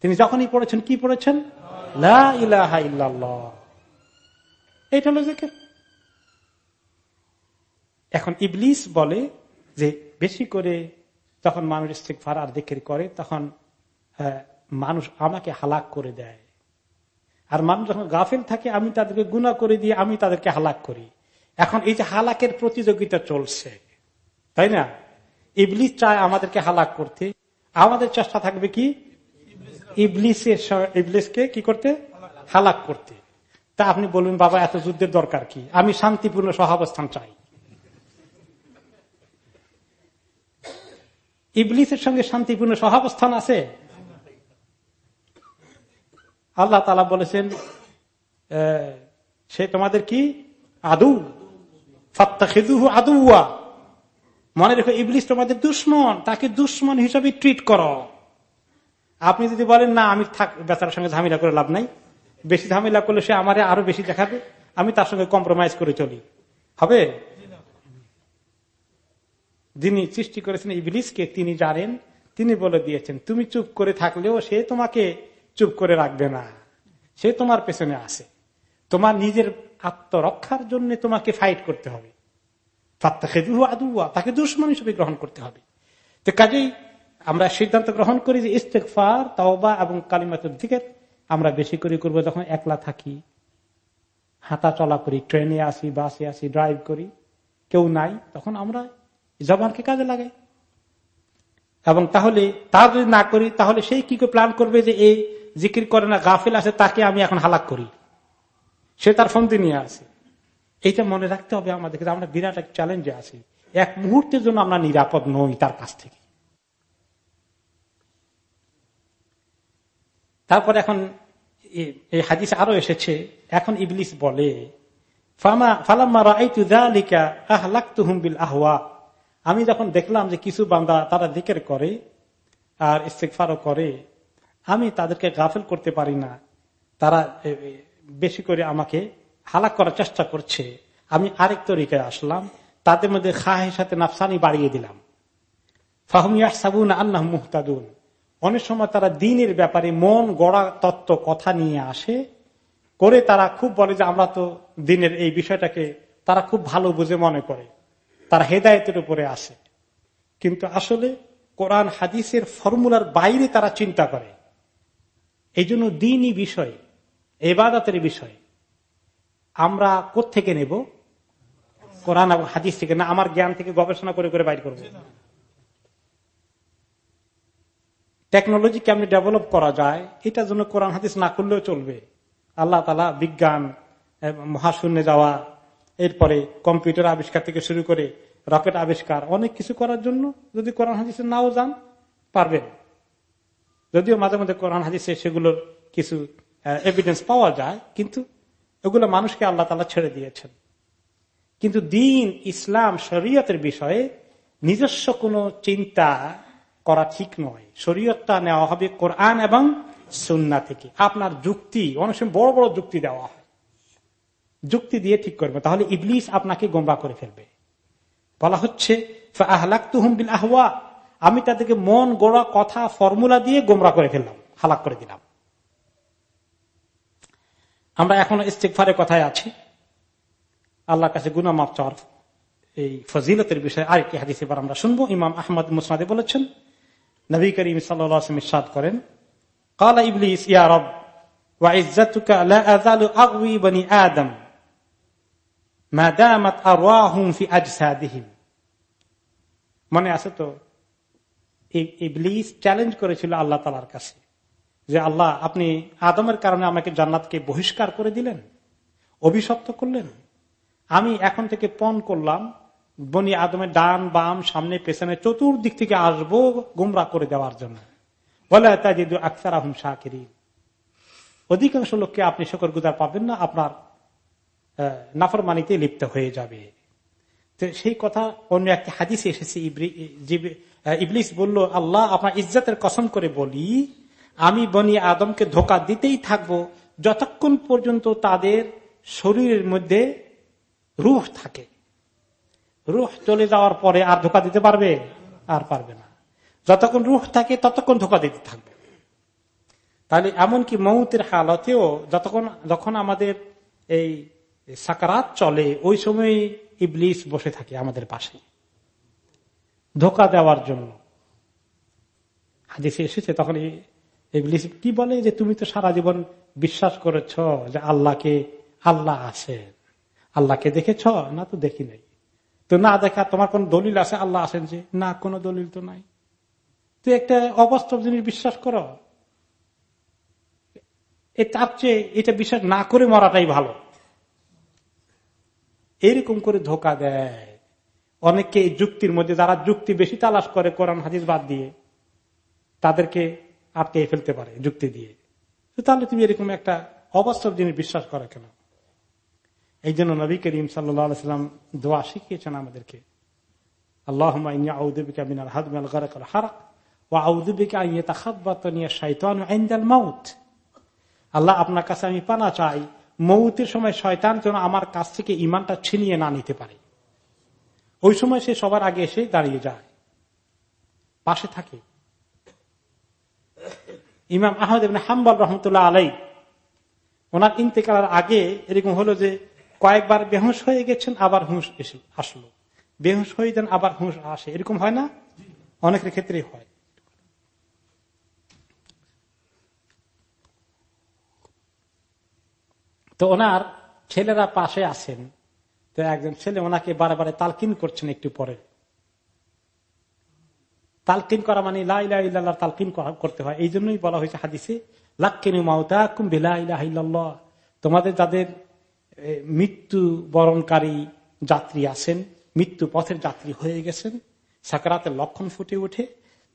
তিনি যখনই পড়েছেন, কি পড়েছেন? এইটা হলো জেকের। এখন ইবলিস বলে যে বেশি করে যখন মানুষ ইস্তেকফার আর দেখে করে, তখন মানুষ আমাকে হালাক করে দেয়। আর মানুষ যখন গাফেল থাকে, আমি তাদেরকে গুণা করে দিয়ে আমি তাদেরকে হালাক করি। এখন এই যে হালাকের প্রতিযোগিতা চলছে, তাই না? ইবলিস চায় আমাদেরকে হালাক করতে। আমাদের চেষ্টা থাকবে কি? ইবলিসের ইবলিসকে কি করতে? হালাক করতে। তা আপনি বলবেন, বাবা, এত যুদ্ধের দরকার কি? আমি শান্তিপূর্ণ সহাবস্থান চাই। ইবলিসের সঙ্গে শান্তিপূর্ণ সহাবস্থান আছে? আল্লাহ তালা বলেছেন সে তোমাদের কি? আদু। ফাত্তা খেদুহু আদুয়া মনে রেখো, ইবলিস তোমাদের দুশ্মন, তাকে দুশ্মন হিসাবে ট্রিট করো। আপনি যদি বলেন, না, আমি থাক বেচার সঙ্গে ঝামেলা করে লাভ নাই। বেশি ঝামেলা করলে সে আমার আরও বেশি দেখাবে, আমি তার সঙ্গে কম্প্রোমাইজ করে চলি। হবে? যিনি সৃষ্টি করেছেন ইবলিসকে, তিনি জানেন, তিনি বলে দিয়েছেন, তুমি চুপ করে থাকলেও সে তোমাকে চুপ করে রাখবে না। সে তোমার পেছনে আছে। তোমার নিজের আত্মরক্ষার জন্য তোমাকে ফাইট করতে হবে। তাকে দুশ্মন হিসেবে গ্রহণ করতে হবে। তো কাজেই আমরা সিদ্ধান্ত গ্রহণ করি যে ইস্তেকফার তাওবা এবং কালিমাতুর দিকে আমরা বেশি করে করব যখন একলা থাকি। হাঁটা চলা করি, ট্রেনে আসি, বাসে আসি ড্রাইভ করি। কেউ নাই, তখন আমরা জবানকে কাজে লাগাই। এবং তাহলে, তা যদি না করি, তাহলে সেই কি প্ল্যান করবে যে এই জিকির করে না, গাফিল আছে, তাকে আমি এখন হালাক করি। সে তার ফন্দি নিয়ে আসে এইটা মনে রাখতে হবে আমাদের আমরা বিরাট এক চ্যালেঞ্জে আছি। এক মুহূর্তের জন্য আমরা নিরাপদ নই তার কাছ থেকে। তারপর এখন এই হাদিস আরও এসেছে, এখন ইবলিস বলে আমি যখন দেখলাম যে কিছু বান্দা তারা দিকের করে আর ইস্তেকফারও করে আমি তাদেরকে গাফেল করতে পারি না। তারা বেশি করে আমাকে হালাক করার চেষ্টা করছে। আমি আরেক তরিকায় আসলাম। তাদের মধ্যে খাহের সাথে নাফসানি বাড়িয়ে দিলাম। ফাহমিয়া সাবুন আল্লাহ মুহতাদুন। অনেক সময় তারা দিনের ব্যাপারে মন গড়া তত্ত্ব কথা নিয়ে আসে। করে তারা খুব বলে যে, আমরা তো দিনের এই বিষয়টাকে তারা খুব ভালো বুঝে মনে করে। তারা হেদায়তের উপরে আসে। কিন্তু আসলে কোরআন হাদিসের ফর্মুলার বাইরে তারা চিন্তা করে। এই জন্য দিনই বিষয়, এবাদতের বিষয়। আমরা থেকে নেব? কোরআন হাদিস থেকে না, আমার জ্ঞান থেকে গবেষণা করে করে বাইর করব? টেকনোলজি কেমনি ডেভেলপ করা যায়, এটার জন্য কোরআন হাদিস না করলেও চলবে। আল্লাহ তালা বিজ্ঞান মহাশূন্যে যাওয়া, এরপরে কম্পিউটার আবিষ্কার থেকে শুরু করে রকেট আবিষ্কার, অনেক কিছু করার জন্য যদি কোরআন হাদিসে নাও যান, পারবেন। যদিও মাঝে মাঝে কোরআন, হাদিসে সেগুলোর কিছু এভিডেন্স পাওয়া যায়, কিন্তু ওগুলো মানুষকে আল্লাহ তালা ছেড়ে দিয়েছেন। কিন্তু দিন ইসলাম, শরীয়তের বিষয়ে নিজস্ব কোনো চিন্তা করা ঠিক নয়। শরীয়তটা নেওয়া হবে কোরআন এবং সুন্না থেকে। আপনার যুক্তি, অনেক সময় বড় বড় যুক্তি দেওয়া হয়। যুক্তি দিয়ে ঠিক করবে। তাহলে ইবলিস আপনাকে গোমরা করে ফেলবে। বলা হচ্ছে আহওয়া। আমি তাদেরকে মন, গোড়া, কথা, ফর্মুলা দিয়ে গোমরা করে ফেললাম, হালাক করে দিলাম। আমরা এখনও ইস্তেকফারের কথায় আছি। আল্লাহর কাছে গুনা মাফ চাওয়ার এই ফজিলতের বিষয়ে আরেকটি হাদিস এবার আমরা শুনব। ইমাম আহমদ মুসনাদে বলেছেন, নবী করিম সাল্লাম ইসাদ করেন, কালা ইবলিস, ইয়া রব আদম মনে আছে তো? ইবলিস চ্যালেঞ্জ করেছিল আল্লাহ তালার কাছে যে, আল্লাহ, আপনি আদমের কারণে আমাকে জান্নাতকে বহিষ্কার করে দিলেন, অভিশপ্ত করলেন। আমি এখন থেকে পণ করলাম, বনি আদমের ডান বাম সামনে পেছনে চতুর্দিক থেকে আসব গুমরা করে দেওয়ার জন্য। বলে তাই যদি আখতার আহম শাহরি অধিকাংশ লোককে আপনি শকর গুজার পাবেন না, আপনার নাফরমানিতে লিপ্ত হয়ে যাবে। সেই কথা অন্য একটি হাদিসে এসেছে ইবলিস বলল, আল্লাহ আপনার ইজ্জতের কসম করে বলি, আমি বনি আদমকে ধোকা দিতেই থাকব যতক্ষণ পর্যন্ত তাদের শরীরের মধ্যে রুহ থাকে। রুহ চলে যাওয়ার পরে আর ধোকা দিতে পারবে? আর পারবে না। যতক্ষণ রুহ থাকে, ততক্ষণ ধোকা দিতে থাকবে। তাহলে এমনকি মৌতের হালতেও যতক্ষণ, যখন আমাদের এই সাকারাত চলে, ওই সময় ইবলিস বসে থাকে আমাদের পাশে। ধোকা দেওয়ার জন্য। হাদিসে এসেছে, তখন কি বলে যে, তুমি তো সারা জীবন বিশ্বাস করেছ যে আল্লাহকে, আল্লাহ আছেন আল্লাহকে দেখেছ? না তো দেখি নাই। তো না দেখা, তোমার কোন দলিল আছে? আল্লাহ আসেন যে, না, কোনো দলিল তো নাই। তুই একটা অবাস্তব জিনিস বিশ্বাস কর। তার চেয়ে এটা বিশ্বাস না করে মরাটাই ভালো। এরকম করে ধোকা দেয়। অনেককে এই যুক্তির মধ্যে, যারা যুক্তি বেশি তালাশ করে কোরআন হাজির বাদ দিয়ে, তাদেরকে আটকে ফেলতে পারে যুক্তি দিয়ে। তাহলে তুমি এরকম একটা অবাস্তব জিনিস বিশ্বাস করো কেন? এই জন্য নবী করিম সাল্লাম দোয়া শিখিয়েছেন আমাদেরকে। আল্লাহ আল্লাহ আপনার কাছে আমি পানা চাই, মৌতের সময় শয়তান যেন আমার কাছ থেকে ইমানটা ছিনিয়ে না নিতে পারে। ওই সময় সে সবার আগে এসে দাঁড়িয়ে যায়। পাশে থাকে। ইমাম আহমদ হাম্বাল রহমতুল্লাহ আলাই ওনার ইন্তেকালের আগে এরকম হলো যে কয়েকবার বেহুশ হয়ে গেছেন, আবার হুঁশ এসে আসলো। বেহুশ হয়ে দেন আবার হুঁশ আসে। এরকম হয় না? অনেকের ক্ষেত্রে হয়। তো ওনার ছেলেরা পাশে আছেন। তো একজন ছেলে ওনাকে বারে তালকিন করছেন একটু পরে। তালকিন করা মানে লাইল্লাহ তালকিন করতে হয়। এই জন্যই বলা হয়েছে হাদিসে তোমাদের যাদের মৃত্যু বরণকারী যাত্রী আছেন, মৃত্যু পথের যাত্রী হয়ে গেছেন, সাকারাতের লক্ষণ ফুটে উঠে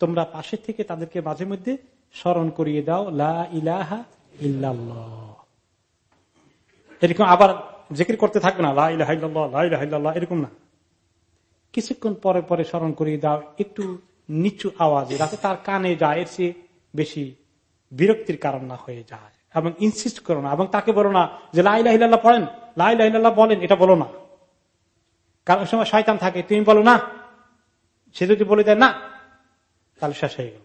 তোমরা পাশে থেকে তাদেরকে মাঝে মধ্যে স্মরণ করিয়ে দাও, লা ইলাহা ইল্লাল্লাহ। এরকম আবার জেকির করতে থাকবে না লাইল্লাহ এরকম না। কিছুক্ষণ পরে পরে স্মরণ করিয়ে দাও, একটু নিচু আওয়াজে, যাতে তার কানে যায়, এর চেয়ে বেশি বিরক্তির কারণ না হয়ে যায়। এবং ইনসিস্ট করো না, এবং তাকে বলো না যে লাইলাহিল্লাহ পড়েন লাইলাহিল্লাহ বলেন, এটা বলো না। কারণ সময় শয়তান থাকে, তুমি বলো না। সে যদি বলে দেয়, না, তাহলে শেষ হয়ে গেল।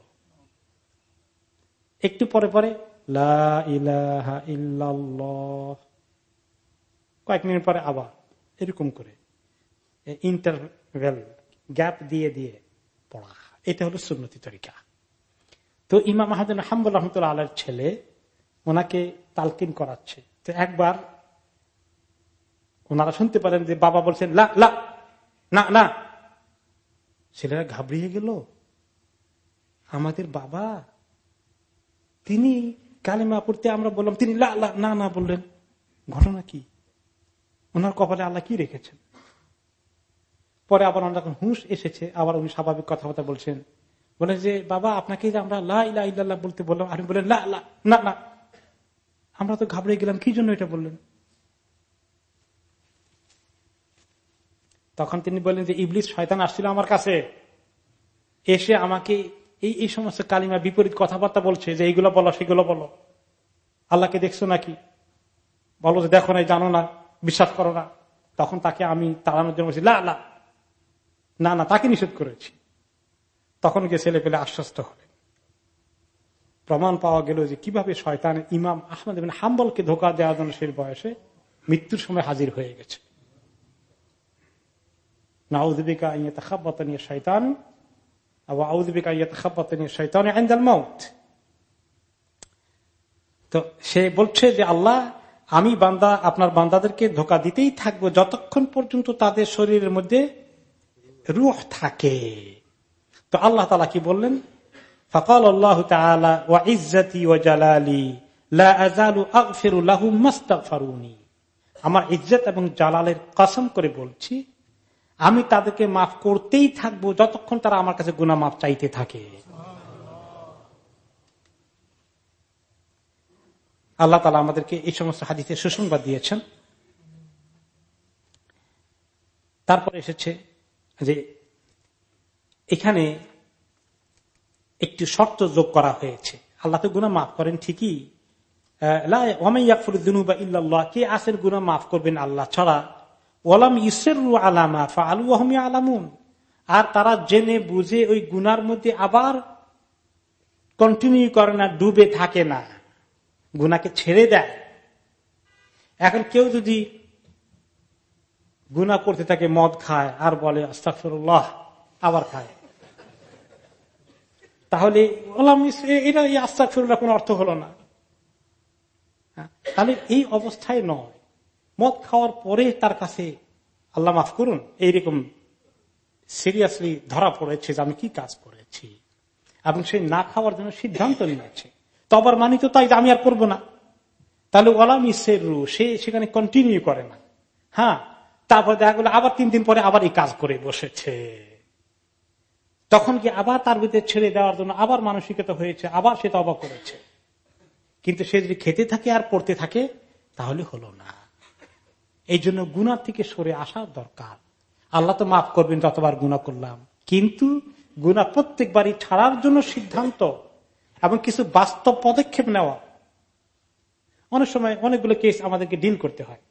একটু পরে পরে কয়েক মিনিট পরে আবার, এরকম করে। ইন্টারভেল গ্যাপ দিয়ে দিয়ে পড়া। এটা হলো সুন্নতি তরিকা। তো ইমাম মাহাদিন হাম্বুল রহমতুল্লাহ আলের ছেলে, ওনাকে তালকিন করাচ্ছে। তো একবার ওনারা শুনতে পারেন যে বাবা বলছেন না না। ছেলেরা ঘাবড়িয়ে গেল। আমাদের বাবা, তিনি কালিমা পড়তে আমরা বললাম, তিনি লা, না না বললেন। ঘটনা কি? ওনার কপালে আল্লাহ কি রেখেছেন? পরে আবার ওনার যখন হুঁশ এসেছে, আবার উনি স্বাভাবিক কথাবার্তা বলছেন। বলে যে, বাবা আপনাকে যে আমরা লাহ বলতে বললাম আপনি বললেন না না। আমরা তো ঘাবড়ে গেলাম, কি জন্য এটা বললেন? তখন তিনি বললেন যে ইবলিশ শয়তান আসছিল আমার কাছে। এসে আমাকে এই এই সমস্ত কালিমা বিপরীত কথাবার্তা বলছে, যে এইগুলো বলো, সেগুলো বলো। আল্লাহকে দেখছ নাকি? বলো যে, দেখো নাই, জানো না। বিশ্বাস করো না। তখন তাকে আমি তাড়ানোর জন্য বলছি না না, তাকে নিষেধ করেছি। তখন গিয়ে ছেলে পেলে আশ্বস্ত হবে প্রমাণ পাওয়া গেল যে কীভাবে শয়তান ইমাম আহমদ হাম্বলকে ধোকা দেওয়ার জন্য সেই বয়সে মৃত্যুর সময় হাজির হয়ে গেছে। ইয়ে আউদ্দিকা ইয়ে মাউত। তো সে বলছে যে আল্লাহ আমি বান্দা, আপনার বান্দাদেরকে ধোকা দিতেই থাকব যতক্ষণ পর্যন্ত তাদের শরীরের মধ্যে রুহ থাকে। তো আল্লাহ তালা কি বললেন? ফকাল আল্লাহ ইজ্জতি ও জালালি আমার ইজ্জত এবং জালালের কসম করে বলছি, আমি তাদেরকে মাফ করতেই থাকব যতক্ষণ তারা আমার কাছে গুনা মাফ চাইতে থাকে। আল্লাহ তালা আমাদেরকে এই সমস্ত হাদিতে সুসংবাদ দিয়েছেন। তারপর এসেছে যে এখানে একটি শর্ত যোগ করা হয়েছে। আল্লাহ তো গুনা মাফ করেন ঠিকই। কে আসের মাফ করবেন আল্লাহ ছাড়া? ওলাম ইসেরু আলামা আলু আলামুন আর তারা জেনে বুঝে ওই গুনার মধ্যে আবার কন্টিনিউ করে না, ডুবে থাকে না। গুনাকে ছেড়ে দেয়। এখন কেউ যদি গুনা করতে থাকে মদ খায় আর বলে আস্তাফরুল্লাহ আবার খায়। তাহলে এটা এই আস্তাফরুল্লাহ কোন অর্থ হলো না। হ্যাঁ, তাহলে এই অবস্থায় নয়। মদ খাওয়ার পরে তার কাছে আল্লাহ মাফ করুন এইরকম সিরিয়াসলি ধরা পড়েছে যে আমি কি কাজ করেছি। এবং সে না খাওয়ার জন্য সিদ্ধান্ত নিয়েছে। তো আবার মানি তো তাই আমি আর করব না। তাহলে ওলাম ইসের সে সেখানে কন্টিনিউ করে না। হ্যাঁ তারপর দেখা গেলো আবার তিন দিন পরে আবার এই কাজ করে বসেছে। তখন কি আবার তার ভিতরে ছেড়ে দেওয়ার জন্য আবার মানসিকতা হয়েছে, আবার সে তবা করেছে। কিন্তু সে যদি খেতে থাকে আর পড়তে থাকে, তাহলে হলো না। এই জন্য গুনার থেকে সরে আসার দরকার। আল্লাহ তো মাফ করবেন, যতবার গুণা করলাম। কিন্তু গুণা প্রত্যেকবারই ছাড়ার জন্য সিদ্ধান্ত এবং কিছু বাস্তব পদক্ষেপ নেওয়া। অনেক সময় অনেকগুলো কেস আমাদেরকে ডিল করতে হয়।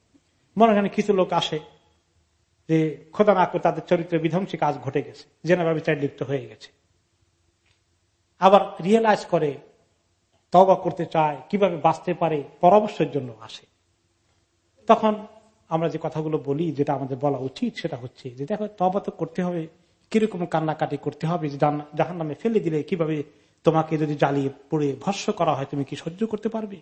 মনে হয় কিছু লোক আসে যে খোদা না করে তাদের চরিত্র বিধ্বংসী কাজ ঘটে গেছে জেনাবা বিচার লিপ্ত হয়ে গেছে। আবার রিয়েলাইজ করে তবা করতে চায়, কীভাবে বাঁচতে পারে, পরামর্শের জন্য আসে। তখন আমরা যে কথাগুলো বলি, যেটা আমাদের বলা উচিত, সেটা হচ্ছে যে দেখো তবা তো করতে হবে, কীরকম কান্নাকাটি করতে হবে জাহান নামে ফেলে দিলে কীভাবে তোমাকে যদি জ্বালিয়ে পড়ে ভস্য করা হয়, তুমি কি সহ্য করতে পারবে?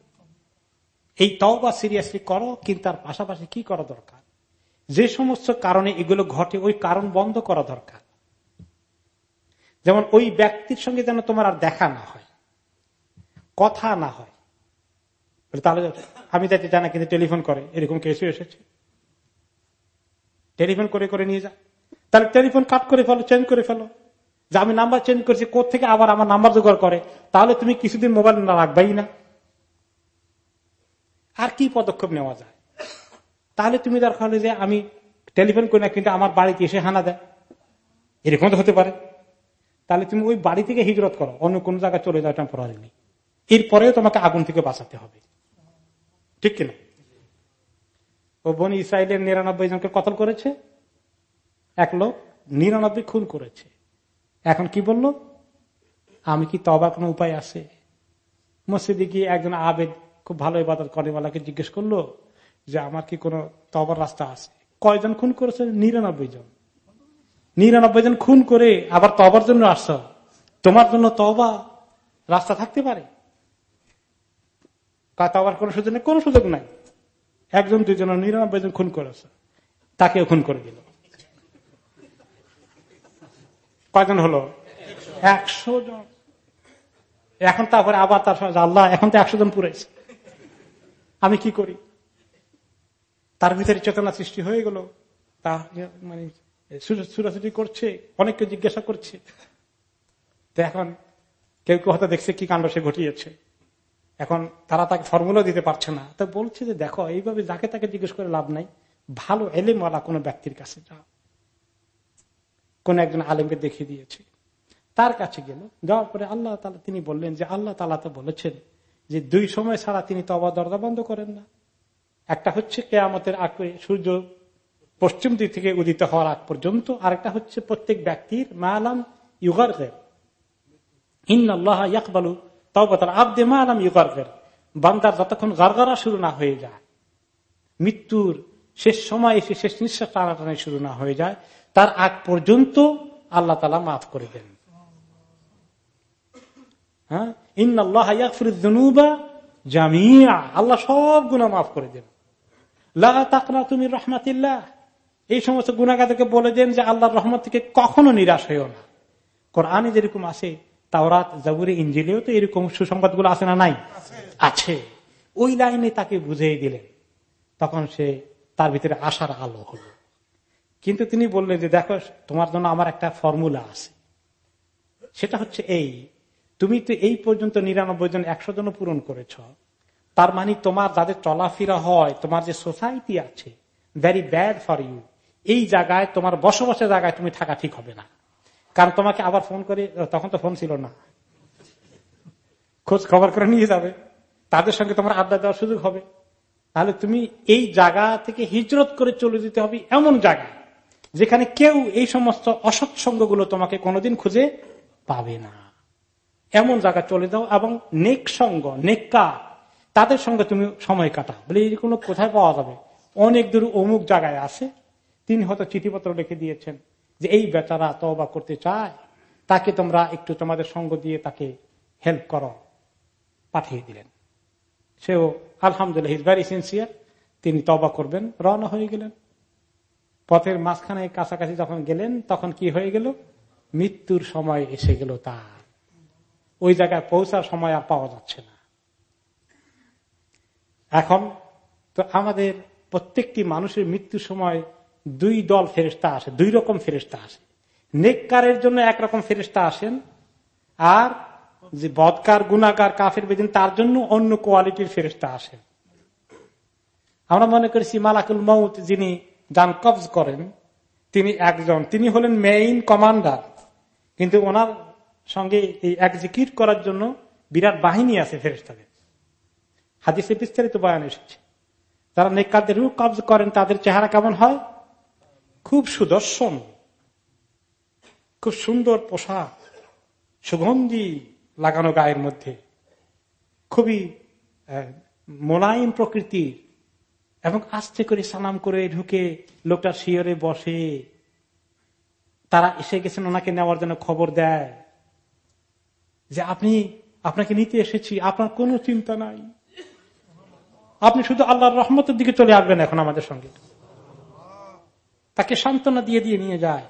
এই তওবা সিরিয়াসলি করো, কিন্তু তার পাশাপাশি কি করা দরকার? যে সমস্ত কারণে এগুলো ঘটে, ওই কারণ বন্ধ করা দরকার। যেমন ওই ব্যক্তির সঙ্গে যেন তোমার আর দেখা না হয়, কথা না হয়। তাহলে আমি যাতে জানা কিন্তু টেলিফোন করে, এরকম কেসও এসেছে। টেলিফোন করে করে নিয়ে যা। তাহলে টেলিফোন কাট করে ফেলো, চেঞ্জ করে ফেলো। যে আমি নাম্বার চেঞ্জ করছি থেকে আবার আমার নাম্বার জোগাড় করে? তাহলে তুমি কিছুদিন মোবাইল না রাখবাই না। আর কি পদক্ষেপ নেওয়া যায়? তাহলে তুমি দরকার হলে যে আমি টেলিফোন করি না, কিন্তু আমার বাড়িতে এসে হানা দেয়। এরকম তো হতে পারে। তাহলে তুমি ওই বাড়ি থেকে হিজরত করো, অন্য কোন জায়গায় চলে যাওয়া নেই। এরপরেও তোমাকে আগুন থেকে বাঁচাতে হবে। ঠিক কিনা? ও বোন ইসরায়েলের নিরানব্বই জনকে কতল করেছে? এক লোক নিরানব্বই খুন করেছে। এখন কি বলল? আমি কি তবার কোন উপায় আছে? মসজিদে গিয়ে একজন আবেদ খুব ভালো ইবাদত করেওয়ালাকে জিজ্ঞেস করল যে আমার কি কোন তবার রাস্তা আছে? কয়জন খুন করেছে? নিরানব্বই জন। নিরানব্বই জন খুন করে আবার তবার জন্য আসছ? তোমার জন্য তবা রাস্তা থাকতে পারে? তবার কোন সুযোগ নেই? কোন সুযোগ নাই। একজন দুজন নিরানব্বই জন খুন করেছে। তাকেও খুন করে দিল। কয়জন হলো? একশো জন। এখন তারপরে আবার তার সঙ্গে আল্লাহ, এখন তো একশো জন পুরেছে আমি কি করি? তার ভিতরে চেতনা সৃষ্টি হয়ে গেল। তা মানে ছুটাছুটি করছে, অনেককে জিজ্ঞাসা করছে। তো এখন কেউ কেউ হয়তো দেখছে কি কাণ্ড সে ঘটিয়েছে। এখন তারা তাকে ফর্মুলা দিতে পারছে না। তো বলছে যে, দেখো, এইভাবে যাকে তাকে জিজ্ঞেস করে লাভ নাই। ভালো এলেমওয়ালা কোনো ব্যক্তির কাছে যাও। কোন একজন আলেমকে দেখিয়ে দিয়েছে। তার কাছে গেল, যাওয়ার পরে আল্লাহ তালা, তিনি বললেন যে আল্লাহ তালা তো বলেছেন যে দুই সময় ছাড়া তিনি তবা দরজা বন্ধ করেন না। একটা হচ্ছে কেয়ামতের আগে সূর্য পশ্চিম দিক থেকে উদিত হওয়ার আগ পর্যন্ত আর একটা হচ্ছে প্রত্যেক ব্যক্তির মালাম ইউগারের ইন্নআল্লাহ ইয়াকবালু তবাতার আব্দে মালাম ইউগারের বান্দার যতক্ষণ গারগারা শুরু না হয়ে যায়, মৃত্যুর শেষ সময় এসে শেষ নিঃশ্বাস টানাটানি শুরু না হয়ে যায় তার আগ পর্যন্ত আল্লাহ তালা মাফ করে দেন। হ্যাঁ? আল্লাহ সব গুণা মাফ করে দেন। তুমি রহমাতিল্লাহ। এই সমস্ত বলে দেন যে আল্লাহর রহমত থেকে কখনো নিরাশ হইও না। কোরআনে যেরকম তাওরাত ইঞ্জিলেও তো এরকম সুসংবাদগুলো আছে না নাই? আছে। ওই লাইনে তাকে বুঝিয়ে দিলেন। তখন সে তার ভিতরে আশার আলো হলো। কিন্তু তিনি বললেন যে, দেখো, তোমার জন্য আমার একটা ফর্মুলা আছে। সেটা হচ্ছে এই, তুমি তো এই পর্যন্ত নিরানব্বই জন একশো জন পূরণ করেছ। তার মানে তোমার যাদের চলাফেরা হয়, তোমার যে সোসাইটি আছে ভেরি ব্যাড ফর ইউ এই জায়গায়, তোমার বসবাসের জায়গায় তুমি থাকা ঠিক হবে না। কারণ তোমাকে আবার ফোন করে, তখন তো ফোন ছিল না। খোঁজ খবর করে নিয়ে যাবে। তাদের সঙ্গে তোমার আড্ডা দেওয়ার সুযোগ হবে। তাহলে তুমি এই জায়গা থেকে হিজরত করে চলে যেতে হবে এমন জায়গায়। যেখানে কেউ এই সমস্ত অসৎসঙ্গগুলো তোমাকে কোনোদিন খুঁজে পাবে না। এমন জায়গা চলে যাও এবং নেক সঙ্গ, নেকা, তাদের সঙ্গে তুমি সময় কাটা বলে এই কোনো কোথায় পাওয়া যাবে? অনেক দূর অমুক জায়গায় আছে। তিনি হয়তো চিঠিপত্র লিখে দিয়েছেন যে এই বেচারা তবা করতে চায়। তাকে তোমরা একটু তোমাদের সঙ্গ দিয়ে তাকে হেল্প করো। পাঠিয়ে দিলেন। সেও আলহামদুলিল্লাহ ইজ ভেরি সিনসিয়ার তিনি তবা করবেন, রওনা হয়ে গেলেন। পথের মাঝখানে কাছাকাছি যখন গেলেন, তখন কি হয়ে গেল? মৃত্যুর সময় এসে গেল তার। ওই জায়গায় পৌঁছার সময় আর পাওয়া যাচ্ছে না। এখন তো আমাদের প্রত্যেকটি মানুষের মৃত্যুর সময় দুই দল ফেরিস্তা আসে, দুই রকম ফেরিস্তা আসে। নেককারের জন্য একরকম ফেরিস্তা আসেন, আর যে বদকার গুণাকার কাফের বেদিন, তার জন্য অন্য কোয়ালিটির ফেরিস্তা আসেন। আমরা মনে করেছি মালাকুল মৌত যিনি যান কবজ করেন, তিনি একজন, তিনি হলেন মেইন কমান্ডার। কিন্তু ওনার সঙ্গে এই এক্সিকিউট করার জন্য বিরাট বাহিনী আছে ফেরেস্তাদের হাদিসে বিস্তারিত বয়ান এসেছে। যারা নেকাদের রূপ কবজ করেন, তাদের চেহারা কেমন হয়? খুব সুদর্শন। খুব সুন্দর পোশাক। সুগন্ধি লাগানো গায়ের মধ্যে। খুবই মোলায়েম প্রকৃতির এবং আস্তে করে সালাম করে ঢুকে লোকটা শিয়রে বসে। তারা এসে গেছেন, ওনাকে নেওয়ার জন্য খবর দেয় যে আপনি, আপনাকে নিতে এসেছি, আপনার কোনো চিন্তা নাই। আপনি শুধু আল্লাহর রহমতের দিকে চলে আসবেন এখন আমাদের সঙ্গে। তাকে সান্ত্বনা দিয়ে দিয়ে নিয়ে যায়।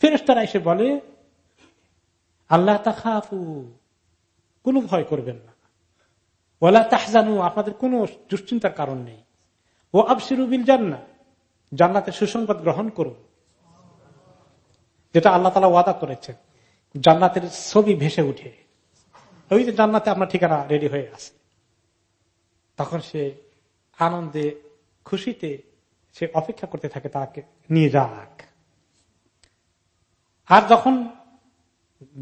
ফেরেস্তারা এসে বলে আল্লাহ তাকাফু কোনো ভয় করবেন না। ওলা তাহজানু, আপনাদের কোন দুশ্চিন্তার কারণ নেই। ও আবসিরুবিল জান্না জান্নাতে সুসংবাদ গ্রহণ করুন। যেটা আল্লাহ তালা ওয়াদা করেছেন, জান্নাতের ছবি ভেসে উঠে। ওই যে জান্নাতে আপনার ঠিকানা রেডি হয়ে আছে। তখন সে আনন্দে, খুশিতে সে অপেক্ষা করতে থাকে তাকে নিয়ে যাক আর যখন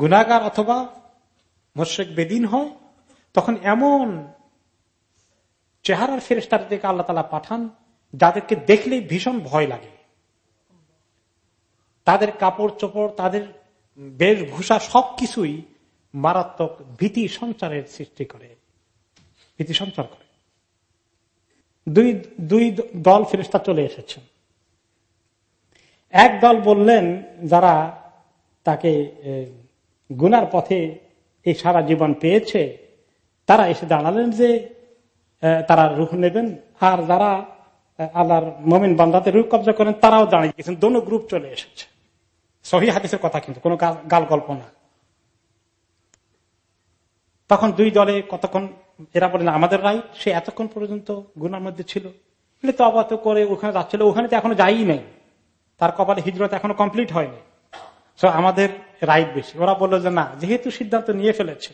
গুণাগার অথবা মোশেক বেদিন হয়, তখন এমন চেহারার ফেরেস্তার দিকে আল্লাহ তালা পাঠান, যাদেরকে দেখলেই ভীষণ ভয় লাগে। তাদের কাপড় চোপড়, তাদের বেশভূষা সবকিছুই মারাত্মক ভীতি সঞ্চারের সৃষ্টি করে, ভীতি সঞ্চার করে। দুই দুই দল ফেরিস্তা চলে এসেছেন। এক দল বললেন যারা তাকে গুনার পথে এই সারা জীবন পেয়েছে, তারা এসে দাঁড়ালেন যে তারা রুখ নেবেন, আর যারা আল্লাহর মমিন বান্দাতে রুখ কবজা করেন, তারাও দাঁড়িয়ে গেছেন, দোনো গ্রুপ চলে এসেছে। সহি হাদিসের কথা কিন্তু, কোন গাল গল্প না। তখন দুই দলে কতক্ষণ, এরা বলেন আমাদের রাইট সে এতক্ষণ পর্যন্ত গুনার মধ্যে ছিল। তো অবাত করে ওখানে যাচ্ছিল, ওখানে তো এখনও যাই নেই। তার কপালে হিজরত এখনও কমপ্লিট হয়নি। আমাদের রাইট বেশি। ওরা বলল যে না, যেহেতু সিদ্ধান্ত নিয়ে ফেলেছে,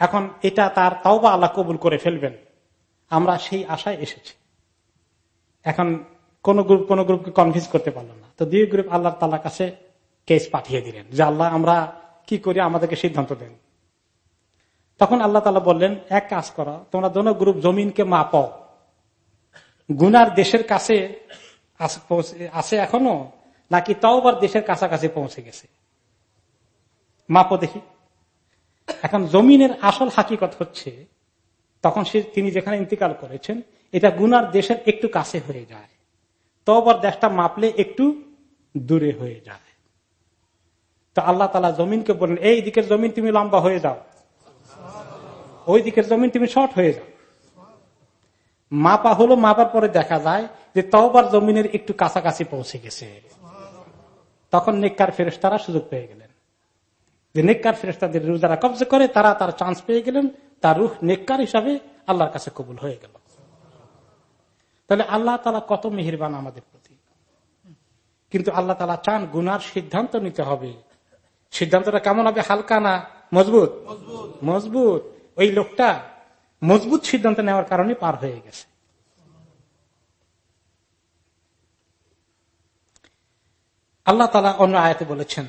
এখন এটা তার তাও বা আল্লাহ কবুল করে ফেলবেন। আমরা সেই আশায় এসেছি। এখন কোন গ্রুপ কোন গ্রুপকে কনভিন্স করতে পারল না। তো দুই গ্রুপ আল্লাহ তাল্লাহ কাছে কেস পাঠিয়ে দিলেন যে, আল্লাহ, আমরা কি করি? আমাদেরকে সিদ্ধান্ত দেন। তখন আল্লাহ তালা বললেন, এক কাজ করা, তোমরা দোনো গ্রুপ জমিনকে মাপ গুনার দেশের কাছে আছে এখনও? নাকি তাও দেশের কাছাকাছি পৌঁছে গেছে? মাপো দেখি। এখন জমিনের আসল হাকিকত হচ্ছে, তখন সে তিনি যেখানে ইন্তিকাল করেছেন, এটা গুনার দেশের একটু কাছে হয়ে যায়। তো আবার দেশটা মাপলে একটু দূরে হয়ে যায়। তো আল্লাহ তালা জমিনকে বলেন এই দিকের জমিন তুমি লম্বা হয়ে যাও। ওই দিকের জমিন তুমি শর্ট হয়ে যাও। মাপা হলো, মাপার পরে দেখা যায় যে তওবার জমিনের একটু কাছাকাছি পৌঁছে গেছে। তখন নেককার ফেরেস্তারা সুযোগ পেয়ে গেলেন। যে নেককার ফেরেস্তাদের রুহ যারা কবজে করে, তারা তার চান্স পেয়ে গেলেন, তার রুখ নেককার হিসাবে আল্লাহর কাছে কবুল হয়ে গেল। তাহলে আল্লাহ তালা কত মেহরবান আমাদের প্রতি। কিন্তু আল্লাহ তালা চান গুনার সিদ্ধান্ত নিতে হবে। সিদ্ধান্তটা কেমন হবে? হালকা না মজবুত? মজবুত। ওই লোকটা মজবুত সিদ্ধান্ত নেওয়ার কারণে পার হয়ে গেছে। আল্লাহ তালা অন্য আয়াতে বলেছেন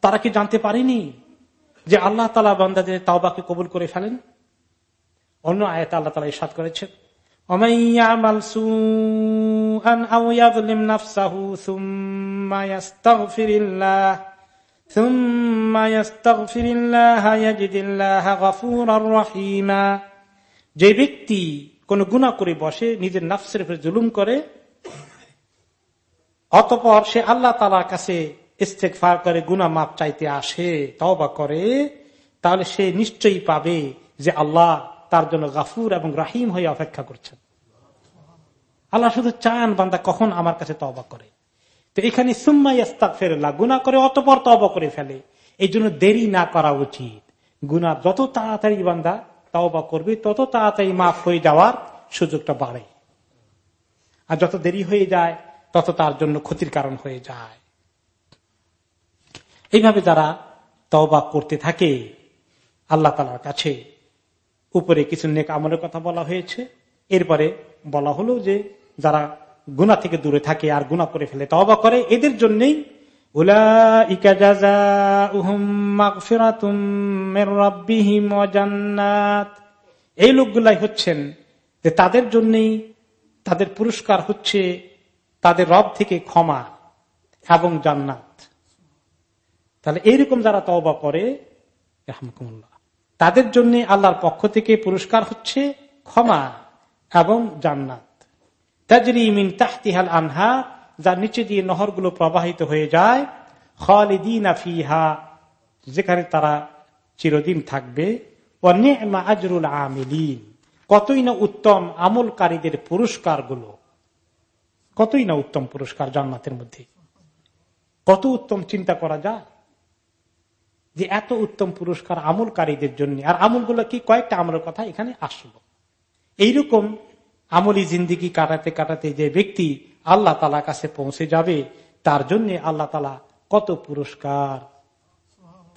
তারা কি জানতে পারেনি যে আল্লাহ তালা বান্দাদের তাওবাকে কবুল করে ফেলেন? অন্য আয়াত আল্লাহ তালা ইসাদ করেছেন যে ব্যক্তি কোন গুণা করে বসে, নিজের নাফসের জুলুম করে অতপর সে আল্লাহ তালার কাছে ইস্তেকফার করে গুনা মাপ চাইতে আসে, তওবা করে, তাহলে সে নিশ্চয়ই পাবে যে আল্লাহ তার জন্য গাফুর এবং রাহিম হয়ে অপেক্ষা করছেন। আল্লাহ শুধু চান, বান্দা কখন আমার কাছে তওবা করে। তো এখানে সুম্মাই ইস্তাক ফেরল্লাহ গুনা করে অতপর তব করে ফেলে। এই জন্য দেরি না করা উচিত। গুনা যত তাড়াতাড়ি বান্দা তওবা করবে, তত তাড়াতাড়ি মাফ হয়ে যাওয়ার সুযোগটা বাড়ে। আর যত দেরি হয়ে যায় তত তার জন্য ক্ষতির কারণ হয়ে যায়। এইভাবে যারা তওবা করতে থাকে, আল্লাহ তালার কাছে উপরে কিছু নেক আমলের কথা বলা হয়েছে। এরপরে বলা হলো যে, যারা গুণা থেকে দূরে থাকে আর গুণা করে ফেলে তবা করে, এদের জন্যই এই লোকগুলাই হচ্ছেন যে তাদের জন্যই তাদের পুরস্কার হচ্ছে তাদের রব থেকে ক্ষমা এবং জান্নাত। তাহলে এইরকম যারা তওবা করে তাদের জন্য আল্লাহর পক্ষ থেকে পুরস্কার হচ্ছে ক্ষমা এবং জান্নাত। তাজরিমিন তাহতিহাল আনহা যার নিচে দিয়ে নহরগুলো প্রবাহিত হয়ে যায়, খালিদিন আফিহা যেখানে তারা চিরদিন থাকবে আজরুল আমিলিন, কতই না উত্তম আমলকারীদের পুরস্কারগুলো কতই না উত্তম পুরস্কার জান্নাতের মধ্যে? কত উত্তম চিন্তা করা যায়? যে এত উত্তম পুরস্কার আমলকারীদের জন্য। আর আমলগুলো কি? কয়েকটা আমলের কথা এখানে আসলো। এইরকম আমলি জিন্দিগি কাটাতে কাটাতে যে ব্যক্তি আল্লাহ তালা কাছে পৌঁছে যাবে, তার জন্য আল্লাহ তালা কত পুরস্কার,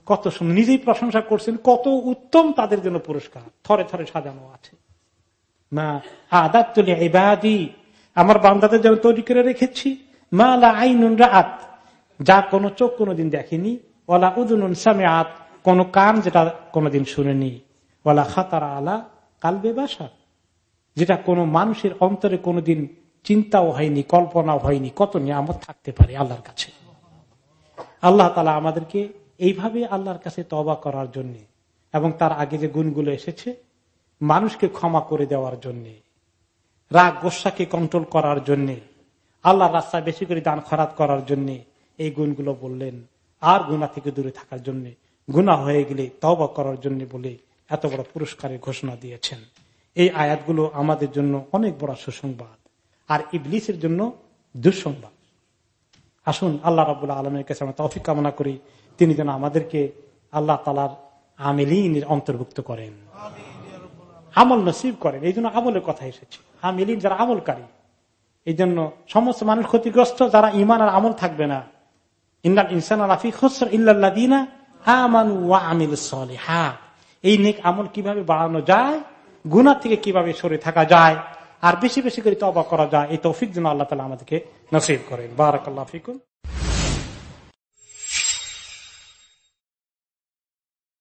কত নিজেই প্রশংসা করছেন, কত উত্তম তাদের জন্য পুরস্কার। থরে থরে সাজানো আছে। না আদাত এবাদি আমার বান্দাদের যেন তৈরি করে রেখেছি। মা আইন রাত যা কোনো চোখ কোনোদিন দেখেনি। ওলা উদুন সামে আত কোন কান যেটা কোনোদিন শুনেনি। ওলা খাতারা আলা কালবে বাসা। যেটা কোনো মানুষের অন্তরে কোনোদিন চিন্তাও হয়নি, কল্পনাও হয়নি কত নিয়ামত থাকতে পারে আল্লাহর কাছে। আল্লাহ তালা আমাদেরকে এইভাবে আল্লাহর কাছে তবা করার জন্য এবং তার আগে যে গুণগুলো এসেছে, মানুষকে ক্ষমা করে দেওয়ার জন্য রাগ গোসাকে কন্ট্রোল করার জন্য আল্লাহ রাস্তায় বেশি করে দান খরাত করার জন্য এই গুণগুলো বললেন। আর গুণা থেকে দূরে থাকার জন্য, গুণা হয়ে গেলে তবা করার জন্য বলে এত বড় পুরস্কারের ঘোষণা দিয়েছেন। এই আয়াতগুলো আমাদের জন্য অনেক বড় সুসংবাদ। আর ইবলিসের জন্য দুঃসংবাদ। আসুন, আল্লাহ রাবুল্লাহ আলমের কাছে আমরা তফিক কামনা করি, তিনি যেন আমাদেরকে আল্লাহ তালার আমিলিনের অন্তর্ভুক্ত করেন। আমল নসিব করেন, এই জন্য আমলের কথা এসেছে। আমিলিন যারা আমলকারী। এই জন্য সমস্ত মানুষ ক্ষতিগ্রস্ত, যারা ইমান আর আমল থাকবে না। ইন্দাল ইনসান আলাফি খসর ইল্লাদিনা ওয়া আমিল হা এই নেক আমল কীভাবে বাড়ানো যায়? গুনা থেকে কীভাবে সরে থাকা যায়? আর বেশি বেশি করে তবা করা যায়। এই তৌফিক যেন আল্লাহ তালা আমাদেরকে নসিব করেন। বারাকাল্লাহ ফিকুন